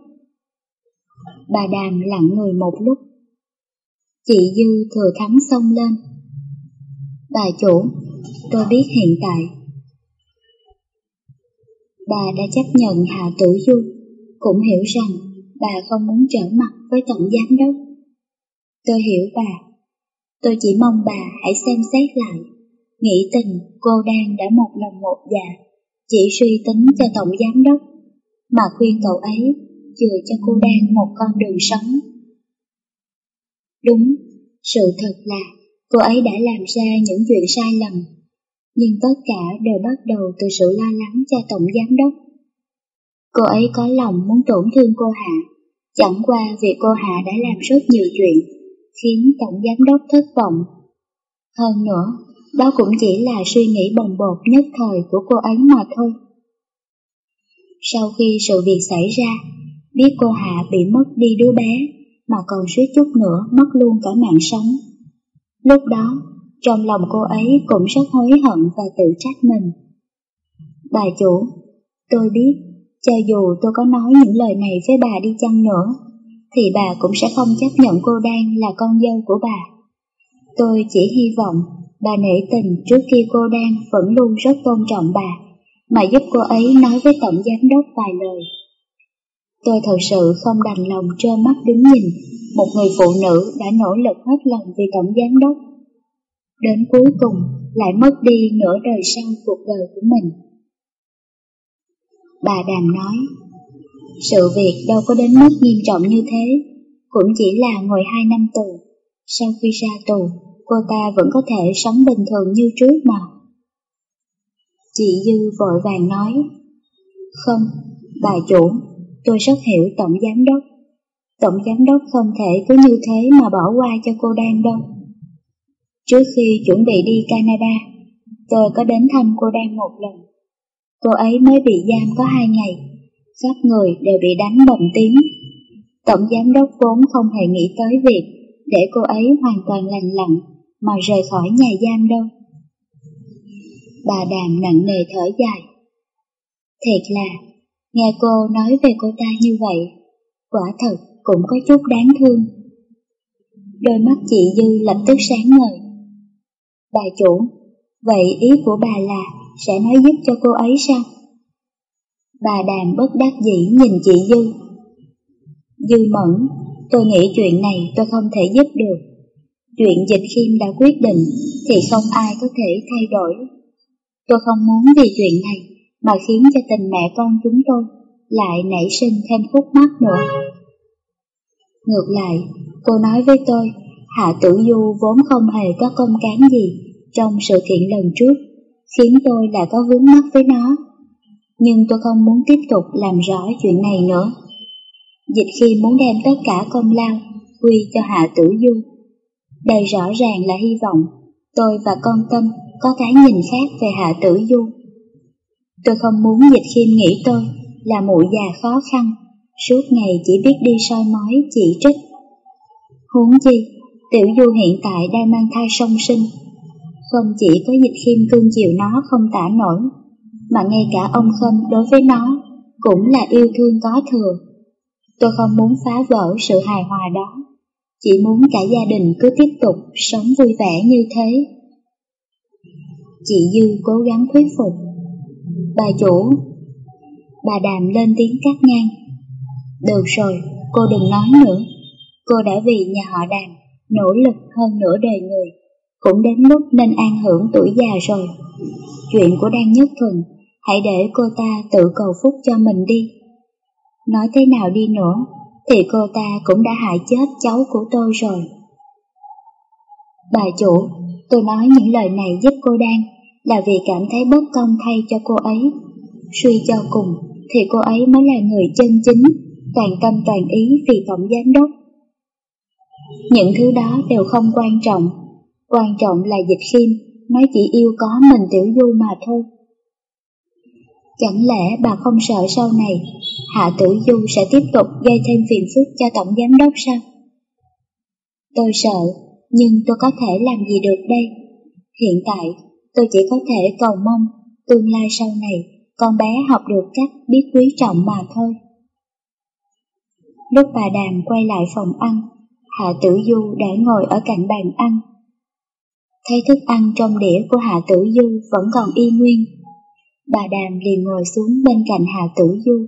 A: Bà Đàm lặng người một lúc. Chị Dư thừa thắng xông lên. Bà chủ, tôi biết hiện tại. Bà đã chấp nhận Hạ Tử Du, cũng hiểu rằng bà không muốn trở mặt với Tổng Giám Đốc. Tôi hiểu bà. Tôi chỉ mong bà hãy xem xét lại. Nghĩ tình cô đang đã một lòng một dạ, chỉ suy tính cho Tổng Giám Đốc, mà khuyên cậu ấy chừa cho cô đang một con đường sống. Đúng, sự thật là cô ấy đã làm ra những chuyện sai lầm, nhưng tất cả đều bắt đầu từ sự lo lắng cho Tổng Giám Đốc. Cô ấy có lòng muốn tổn thương cô Hạ, chẳng qua vì cô Hạ đã làm rất nhiều chuyện khiến Tổng Giám đốc thất vọng. Hơn nữa, đó cũng chỉ là suy nghĩ bồng bột nhất thời của cô ấy mà thôi. Sau khi sự việc xảy ra, biết cô Hạ bị mất đi đứa bé, mà còn suýt chút nữa mất luôn cả mạng sống. Lúc đó, trong lòng cô ấy cũng rất hối hận và tự trách mình. Bà chủ, tôi biết, cho dù tôi có nói những lời này với bà đi chăng nữa, thì bà cũng sẽ không chấp nhận cô Đan là con dâu của bà. Tôi chỉ hy vọng bà nể tình trước khi cô Đan vẫn luôn rất tôn trọng bà, mà giúp cô ấy nói với Tổng Giám Đốc vài lời. Tôi thật sự không đành lòng trơ mắt đứng nhìn một người phụ nữ đã nỗ lực hết lòng vì Tổng Giám Đốc. Đến cuối cùng lại mất đi nửa đời sau cuộc đời của mình. Bà Đàm nói, sự việc đâu có đến mức nghiêm trọng như thế, cũng chỉ là ngồi hai năm tù. Sau khi ra tù, cô ta vẫn có thể sống bình thường như trước mà. Chị Dư vội vàng nói, Không, bà chủ, tôi rất hiểu Tổng Giám Đốc. Tổng Giám Đốc không thể cứ như thế mà bỏ qua cho cô Đan đâu. Trước khi chuẩn bị đi Canada, tôi có đến thăm cô Đan một lần. Cô ấy mới bị giam có hai ngày khắp người đều bị đánh bầm tím. Tổng giám đốc vốn không hề nghĩ tới việc để cô ấy hoàn toàn lành lặn mà rời khỏi nhà giam đâu. Bà Đàm nặng nề thở dài. Thiệt là, nghe cô nói về cô ta như vậy, quả thật cũng có chút đáng thương. Đôi mắt chị Dư lập tức sáng ngời. Bà chủ, vậy ý của bà là sẽ nói giúp cho cô ấy sao? Bà đàm bất đắc dĩ nhìn chị Dư. Dư mẫn, tôi nghĩ chuyện này tôi không thể giúp được. Chuyện dịch khiêm đã quyết định thì không ai có thể thay đổi. Tôi không muốn vì chuyện này mà khiến cho tình mẹ con chúng tôi lại nảy sinh thêm khúc mắc nữa. Ngược lại, cô nói với tôi, Hạ Tử Du vốn không hề có công cán gì trong sự kiện lần trước, khiến tôi lại có vướng mắc với nó nhưng tôi không muốn tiếp tục làm rõ chuyện này nữa. Dịch khi muốn đem tất cả công lao quy cho Hạ Tử Du. Đây rõ ràng là hy vọng tôi và con Tâm có cái nhìn khác về Hạ Tử Du. Tôi không muốn Dịch Khiêm nghĩ tôi là mụ già khó khăn, suốt ngày chỉ biết đi soi mói chỉ trích. Huống chi, Tiểu Du hiện tại đang mang thai song sinh. Không chỉ có Dịch Khiêm cương chiều nó không tả nổi, mà ngay cả ông Khâm đối với nó cũng là yêu thương có thừa. Tôi không muốn phá vỡ sự hài hòa đó, chỉ muốn cả gia đình cứ tiếp tục sống vui vẻ như thế. Chị Dư cố gắng thuyết phục. Bà chủ, bà Đàm lên tiếng cắt ngang. Được rồi, cô đừng nói nữa. Cô đã vì nhà họ Đàm nỗ lực hơn nửa đời người, cũng đến lúc nên an hưởng tuổi già rồi. Chuyện của Đan Nhất Thuần, hãy để cô ta tự cầu phúc cho mình đi. Nói thế nào đi nữa, thì cô ta cũng đã hại chết cháu của tôi rồi. Bà chủ, tôi nói những lời này giúp cô Đan là vì cảm thấy bất công thay cho cô ấy. Suy cho cùng, thì cô ấy mới là người chân chính, toàn tâm toàn ý vì tổng giám đốc. Những thứ đó đều không quan trọng, quan trọng là dịch khiêm, nó chỉ yêu có mình tiểu du mà thôi. Chẳng lẽ bà không sợ sau này Hạ Tử Du sẽ tiếp tục gây thêm phiền phức cho Tổng Giám Đốc sao? Tôi sợ, nhưng tôi có thể làm gì được đây? Hiện tại, tôi chỉ có thể cầu mong tương lai sau này con bé học được cách biết quý trọng mà thôi. Lúc bà Đàm quay lại phòng ăn, Hạ Tử Du đã ngồi ở cạnh bàn ăn. Thấy thức ăn trong đĩa của Hạ Tử Du vẫn còn y nguyên, Bà Đàm liền ngồi xuống bên cạnh Hà Tử Du,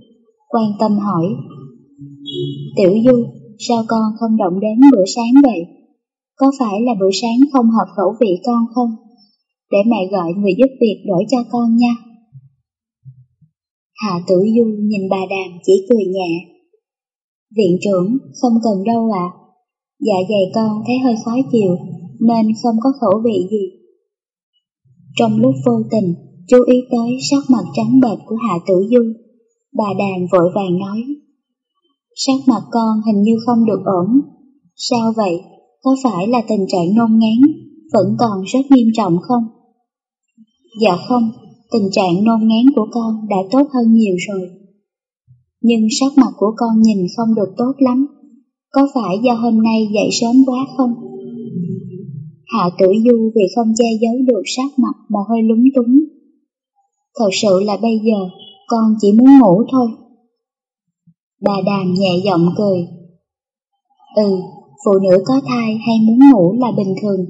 A: quan tâm hỏi. Tiểu Du, sao con không động đến bữa sáng vậy? Có phải là bữa sáng không hợp khẩu vị con không? Để mẹ gọi người giúp việc đổi cho con nha. Hà Tử Du nhìn bà Đàm chỉ cười nhẹ. Viện trưởng, không cần đâu ạ. À. Dạ dày con thấy hơi khó chịu, nên không có khẩu vị gì. Trong lúc vô tình, chú ý tới sắc mặt trắng bệch của Hạ Tử Du. Bà Đàn vội vàng nói, sắc mặt con hình như không được ổn. Sao vậy? Có phải là tình trạng nôn ngán vẫn còn rất nghiêm trọng không? Dạ không, tình trạng nôn ngán của con đã tốt hơn nhiều rồi. Nhưng sắc mặt của con nhìn không được tốt lắm. Có phải do hôm nay dậy sớm quá không? Hạ tử du vì không che giấu được sắc mặt mà hơi lúng túng, Thật sự là bây giờ con chỉ muốn ngủ thôi. Bà đàm nhẹ giọng cười. Ừ, phụ nữ có thai hay muốn ngủ là bình thường.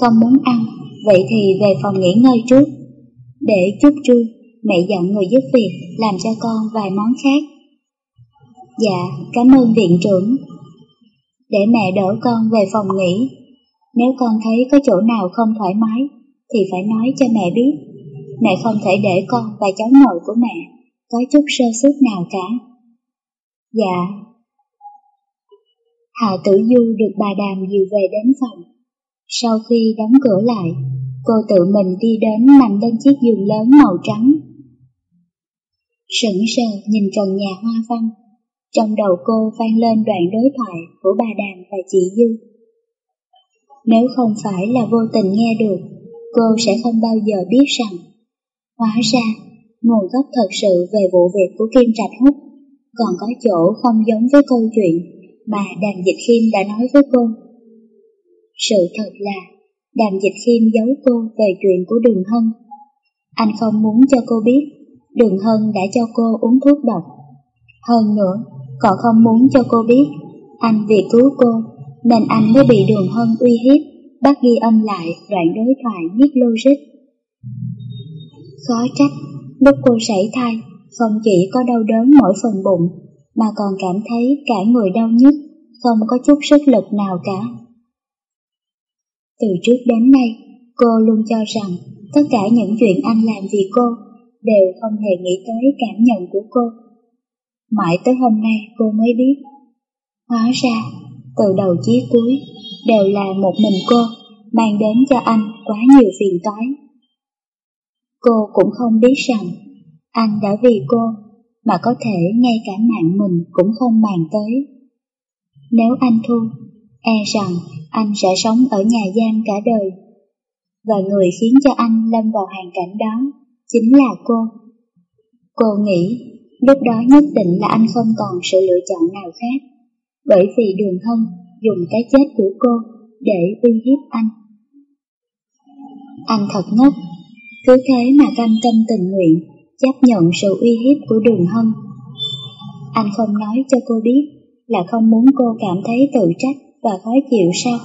A: Không muốn ăn, vậy thì về phòng nghỉ ngơi trước. Để chút trưa, mẹ dặn người giúp việc làm cho con vài món khác. Dạ, cảm ơn viện trưởng. Để mẹ đỡ con về phòng nghỉ. Nếu con thấy có chỗ nào không thoải mái, thì phải nói cho mẹ biết mẹ không thể để con và cháu nội của mẹ có chút sơ suất nào cả. Dạ. Hạ Tử Du được bà Đàm dìu về đến phòng. Sau khi đóng cửa lại, cô tự mình đi đến nằm lên chiếc giường lớn màu trắng. Sững sờ nhìn trần nhà hoa văn, trong đầu cô vang lên đoạn đối thoại của bà Đàm và chị Dư. Nếu không phải là vô tình nghe được, cô sẽ không bao giờ biết rằng Hóa ra, nguồn gốc thật sự về vụ việc của Kim Trạch Hút còn có chỗ không giống với câu chuyện mà Đàm Dịch Khiêm đã nói với cô. Sự thật là Đàm Dịch Khiêm giấu cô về chuyện của Đường Hân. Anh không muốn cho cô biết Đường Hân đã cho cô uống thuốc độc. Hơn nữa, còn không muốn cho cô biết anh vì cứu cô nên anh mới bị Đường Hân uy hiếp bắt ghi âm lại đoạn đối thoại nhất logic Khó trách, lúc cô sảy thai, không chỉ có đau đớn mỗi phần bụng, mà còn cảm thấy cả người đau nhức, không có chút sức lực nào cả. Từ trước đến nay, cô luôn cho rằng tất cả những chuyện anh làm vì cô đều không hề nghĩ tới cảm nhận của cô. Mãi tới hôm nay cô mới biết. Hóa ra, từ đầu chí cuối, đều là một mình cô mang đến cho anh quá nhiều phiền toái. Cô cũng không biết rằng anh đã vì cô mà có thể ngay cả mạng mình cũng không màng tới. Nếu anh thua, e rằng anh sẽ sống ở nhà giam cả đời. Và người khiến cho anh lâm vào hoàn cảnh đó chính là cô. Cô nghĩ lúc đó nhất định là anh không còn sự lựa chọn nào khác, bởi vì đường hân dùng cái chết của cô để uy hiếp anh. Anh thật ngốc, cứ thế mà cam tâm tình nguyện chấp nhận sự uy hiếp của đường hân. Anh không nói cho cô biết là không muốn cô cảm thấy tự trách và khó chịu sao?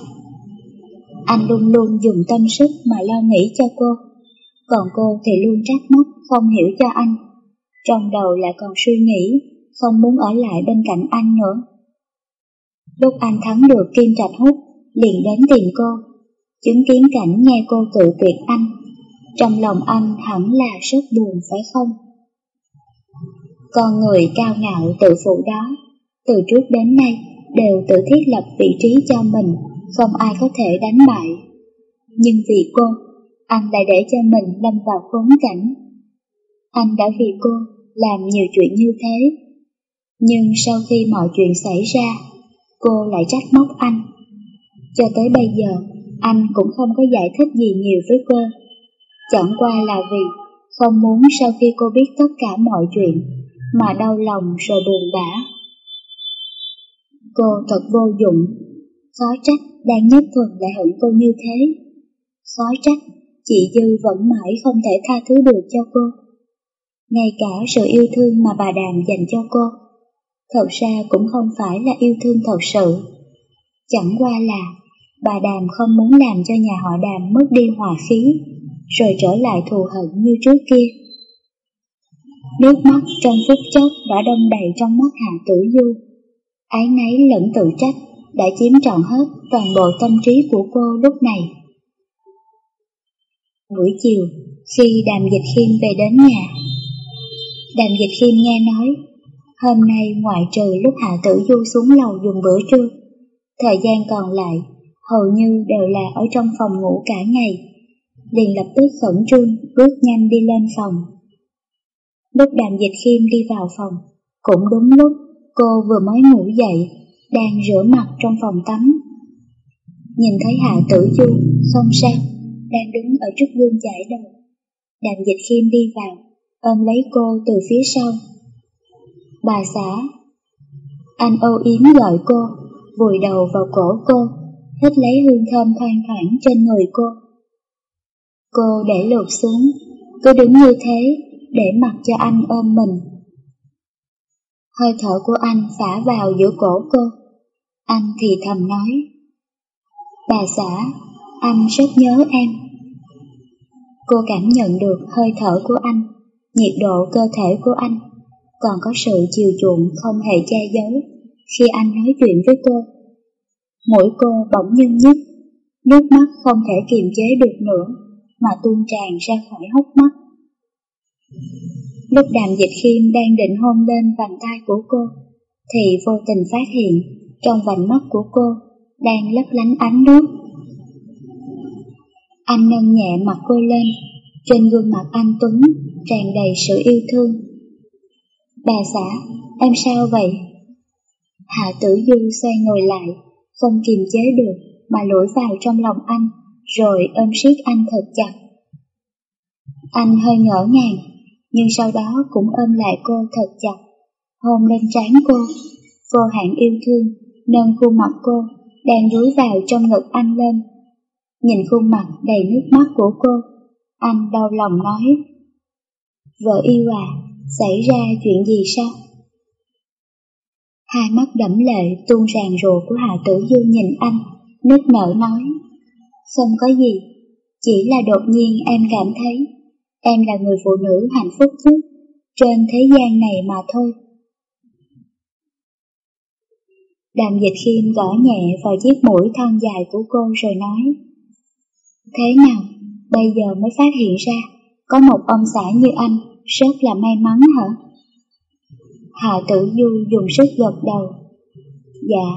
A: Anh luôn luôn dùng tâm sức mà lo nghĩ cho cô, còn cô thì luôn trách móc không hiểu cho anh. Trong đầu lại còn suy nghĩ không muốn ở lại bên cạnh anh nữa. Lúc anh thắng được Kim Trạch Hút, liền đến tìm cô, chứng kiến cảnh nghe cô tự tuyệt anh. Trong lòng anh hẳn là rất buồn phải không? Con người cao ngạo tự phụ đó, từ trước đến nay đều tự thiết lập vị trí cho mình, không ai có thể đánh bại. Nhưng vì cô, anh lại để cho mình lâm vào khốn cảnh. Anh đã vì cô làm nhiều chuyện như thế. Nhưng sau khi mọi chuyện xảy ra, cô lại trách móc anh. Cho tới bây giờ, anh cũng không có giải thích gì nhiều với cô. Chẳng qua là vì không muốn sau khi cô biết tất cả mọi chuyện mà đau lòng rồi buồn bã. Cô thật vô dụng, khó trách đang nhất thuần lại hận cô như thế. Khó trách chị Dư vẫn mãi không thể tha thứ được cho cô. Ngay cả sự yêu thương mà bà Đàm dành cho cô, thật ra cũng không phải là yêu thương thật sự. Chẳng qua là bà Đàm không muốn làm cho nhà họ Đàm mất đi hòa khí, rồi trở lại thù hận như trước kia. Nước mắt trong phút chốc đã đông đầy trong mắt Hạ Tử Du. Ái náy lẫn tự trách đã chiếm trọn hết toàn bộ tâm trí của cô lúc này. Buổi chiều, khi Đàm Dịch Khiêm về đến nhà, Đàm Dịch Khiêm nghe nói, hôm nay ngoại trừ lúc Hạ Tử Du xuống lầu dùng bữa trưa, thời gian còn lại hầu như đều là ở trong phòng ngủ cả ngày, liền lập tức khẩn trương bước nhanh đi lên phòng. Lúc Đàm Dịch Khiêm đi vào phòng, cũng đúng lúc cô vừa mới ngủ dậy, đang rửa mặt trong phòng tắm. Nhìn thấy Hạ Tử Du không sang đang đứng ở trước gương chải đầu. Đàm Dịch Khiêm đi vào, ôm lấy cô từ phía sau. Bà xã, anh âu yếm gọi cô, vùi đầu vào cổ cô, hít lấy hương thơm thoang thoảng trên người cô. Cô để lột xuống, cứ đứng như thế để mặc cho anh ôm mình. Hơi thở của anh phả vào giữa cổ cô. Anh thì thầm nói. Bà xã, anh rất nhớ em. Cô cảm nhận được hơi thở của anh, nhiệt độ cơ thể của anh, còn có sự chiều chuộng không hề che giấu khi anh nói chuyện với cô. Mũi cô bỗng nhiên nhức, nước mắt không thể kiềm chế được nữa mà tuôn tràn ra khỏi hốc mắt. Lúc đàm dịch khiêm đang định hôn lên vành tay của cô, thì vô tình phát hiện trong vành mắt của cô đang lấp lánh ánh nước. Anh nâng nhẹ mặt cô lên, trên gương mặt anh Tuấn tràn đầy sự yêu thương. Bà xã, em sao vậy? Hạ tử du xoay ngồi lại, không kiềm chế được mà lủi vào trong lòng anh, rồi ôm siết anh thật chặt. Anh hơi ngỡ ngàng, nhưng sau đó cũng ôm lại cô thật chặt, hôn lên trán cô, vô hạn yêu thương, nâng khuôn mặt cô, đang rúi vào trong ngực anh lên. Nhìn khuôn mặt đầy nước mắt của cô, anh đau lòng nói, Vợ yêu à, xảy ra chuyện gì sao? Hai mắt đẫm lệ tuôn ràng rùa của Hạ Tử Du nhìn anh, nước nở nói, Không có gì, chỉ là đột nhiên em cảm thấy em là người phụ nữ hạnh phúc nhất trên thế gian này mà thôi. Đàm dịch khiêm gõ nhẹ vào chiếc mũi thon dài của cô rồi nói Thế nào, bây giờ mới phát hiện ra có một ông xã như anh rất là may mắn hả? Hạ tử du dùng sức gật đầu Dạ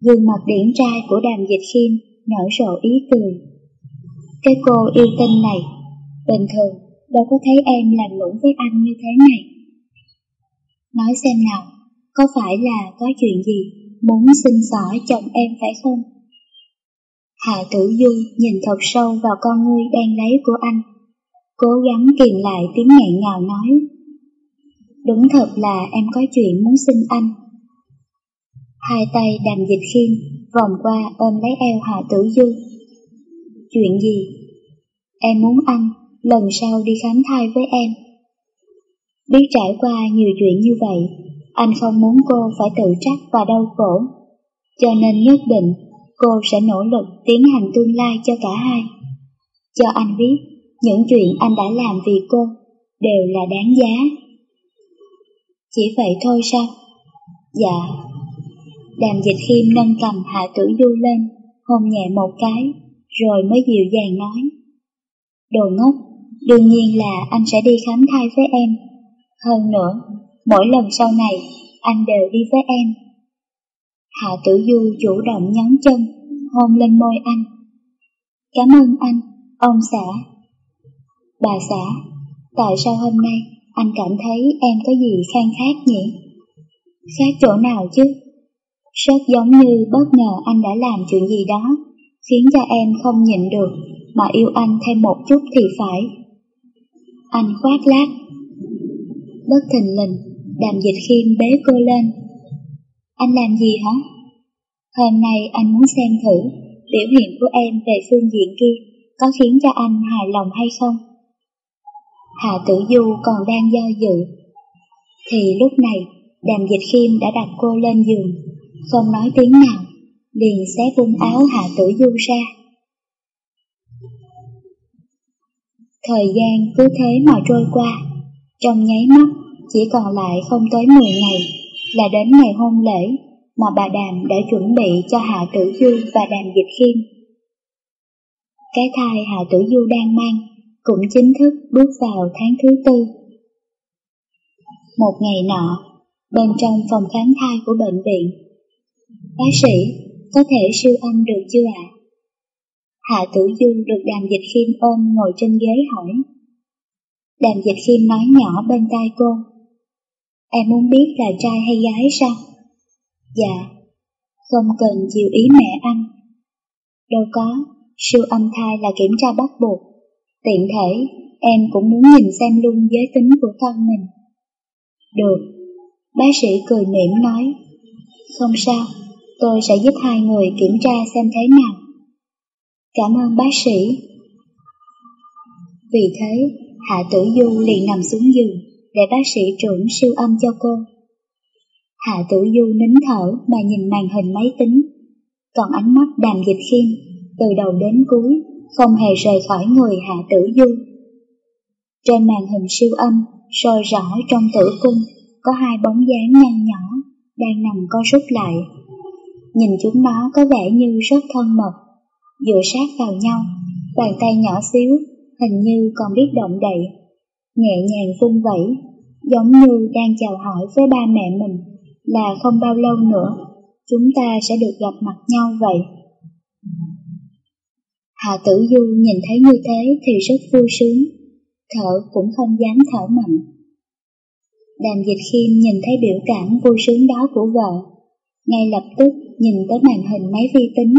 A: Gương mặt điển trai của đàm dịch khiêm nở rộ ý cười Cái cô yêu tinh này Bình thường, đâu có thấy em làm lũng với anh như thế này Nói xem nào, Có phải là có chuyện gì Muốn xin xỏ chồng em phải không Hạ tử du nhìn thật sâu vào con ngươi đang lấy của anh, Cố gắng kìm lại tiếng nghẹn ngào nói Đúng thật là em có chuyện muốn xin anh. Hai tay đàm dịch khiên vòng qua ôm lấy eo Hạ Tử Du. Chuyện gì? Em muốn anh lần sau đi khám thai với em. Biết trải qua nhiều chuyện như vậy, anh không muốn cô phải tự trách và đau khổ, cho nên nhất định cô sẽ nỗ lực tiến hành tương lai cho cả hai. Cho anh biết, những chuyện anh đã làm vì cô đều là đáng giá. Chỉ vậy thôi sao? Dạ. Đàm dịch khiêm nâng cầm hạ tử du lên, hôn nhẹ một cái, rồi mới dịu dàng nói. Đồ ngốc, đương nhiên là anh sẽ đi khám thai với em. Hơn nữa, mỗi lần sau này, anh đều đi với em. Hạ tử du chủ động nhón chân, hôn lên môi anh. Cảm ơn anh, ông xã. Bà xã, tại sao hôm nay anh cảm thấy em có gì khang khác nhỉ? Khác chỗ nào chứ? Rất giống như bất ngờ anh đã làm chuyện gì đó, khiến cho em không nhịn được, mà yêu anh thêm một chút thì phải. Anh khoác lác. Bất thình lình, đàm dịch khiêm bế cô lên. Anh làm gì hả? Hôm nay anh muốn xem thử biểu hiện của em về phương diện kia có khiến cho anh hài lòng hay không. Hạ Tử Du còn đang do dự. Thì lúc này, đàm dịch khiêm đã đặt cô lên giường, không nói tiếng nào, liền xé vung áo Hạ Tử Du ra. Thời gian cứ thế mà trôi qua, trong nháy mắt chỉ còn lại không tới 10 ngày là đến ngày hôn lễ mà bà Đàm đã chuẩn bị cho Hạ Tử Du và Đàm Dịch Khiêm. Cái thai Hạ Tử Du đang mang cũng chính thức bước vào tháng thứ tư. Một ngày nọ, bên trong phòng khám thai của bệnh viện, bác sĩ có thể siêu âm được chưa ạ? Hạ Tử Du được Đàm Dịch Khiêm ôm ngồi trên ghế hỏi. Đàm Dịch Khiêm nói nhỏ bên tai cô. Em muốn biết là trai hay gái sao? Dạ, không cần chiều ý mẹ anh. Đâu có, siêu âm thai là kiểm tra bắt buộc. Tiện thể, em cũng muốn nhìn xem luôn giới tính của con mình. Được, bác sĩ cười mỉm nói. Không sao, tôi sẽ giúp hai người kiểm tra xem thế nào. Cảm ơn bác sĩ. Vì thế, Hạ Tử Du liền nằm xuống giường để bác sĩ trưởng siêu âm cho cô. Hạ Tử Du nín thở mà nhìn màn hình máy tính, còn ánh mắt đàm dịch khiêm từ đầu đến cuối không hề rời khỏi người Hạ Tử Du. Trên màn hình siêu âm, soi rõ trong tử cung có hai bóng dáng nhan nhỏ đang nằm co rút lại. Nhìn chúng nó có vẻ như rất thân mật, dựa sát vào nhau, bàn tay nhỏ xíu, hình như còn biết động đậy, nhẹ nhàng vung vẩy, giống như đang chào hỏi với ba mẹ mình là không bao lâu nữa chúng ta sẽ được gặp mặt nhau vậy. Hạ tử du nhìn thấy như thế thì rất vui sướng, thở cũng không dám thở mạnh. Đàm dịch khiêm nhìn thấy biểu cảm vui sướng đó của vợ, ngay lập tức nhìn tới màn hình máy vi tính.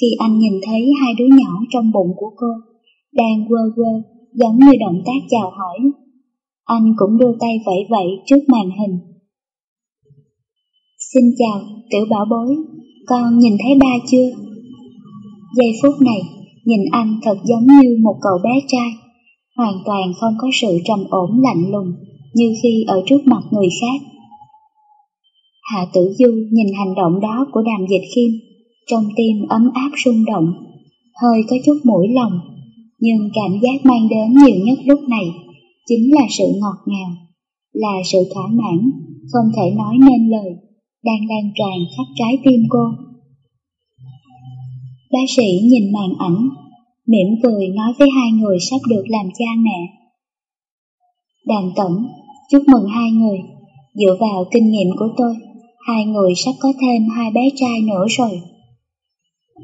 A: Khi anh nhìn thấy hai đứa nhỏ trong bụng của cô, đang quơ quơ giống như động tác chào hỏi, anh cũng đưa tay vẫy vẫy trước màn hình. Xin chào, tiểu bảo bối, con nhìn thấy ba chưa? Giây phút này, nhìn anh thật giống như một cậu bé trai, hoàn toàn không có sự trầm ổn lạnh lùng như khi ở trước mặt người khác. Hạ tử du nhìn hành động đó của đàm dịch khiêm, trong tim ấm áp rung động, hơi có chút mũi lòng, nhưng cảm giác mang đến nhiều nhất lúc này chính là sự ngọt ngào, là sự thỏa mãn, không thể nói nên lời, đang lan tràn khắp trái tim cô. Bác sĩ nhìn màn ảnh, mỉm cười nói với hai người sắp được làm cha mẹ. Đàm tổng, chúc mừng hai người, dựa vào kinh nghiệm của tôi, hai người sắp có thêm hai bé trai nữa rồi.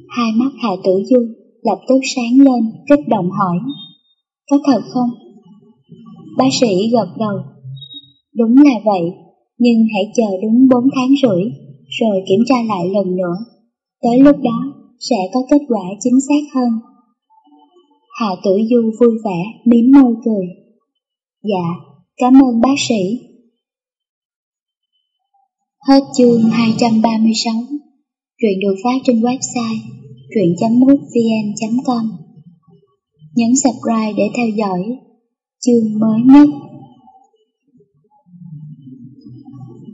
A: Hai mắt Hạ Tử Du lập tức sáng lên, kích động hỏi, có thật không? Bác sĩ gật đầu, đúng là vậy, nhưng hãy chờ đúng 4 tháng rưỡi, rồi kiểm tra lại lần nữa. Tới lúc đó, sẽ có kết quả chính xác hơn. Hạ tử du vui vẻ, mím môi cười. Dạ, cảm ơn bác sĩ. Hết chương 236 Truyện được phát trên website truyện.mútvn.com Nhấn subscribe để theo dõi chương mới nhất.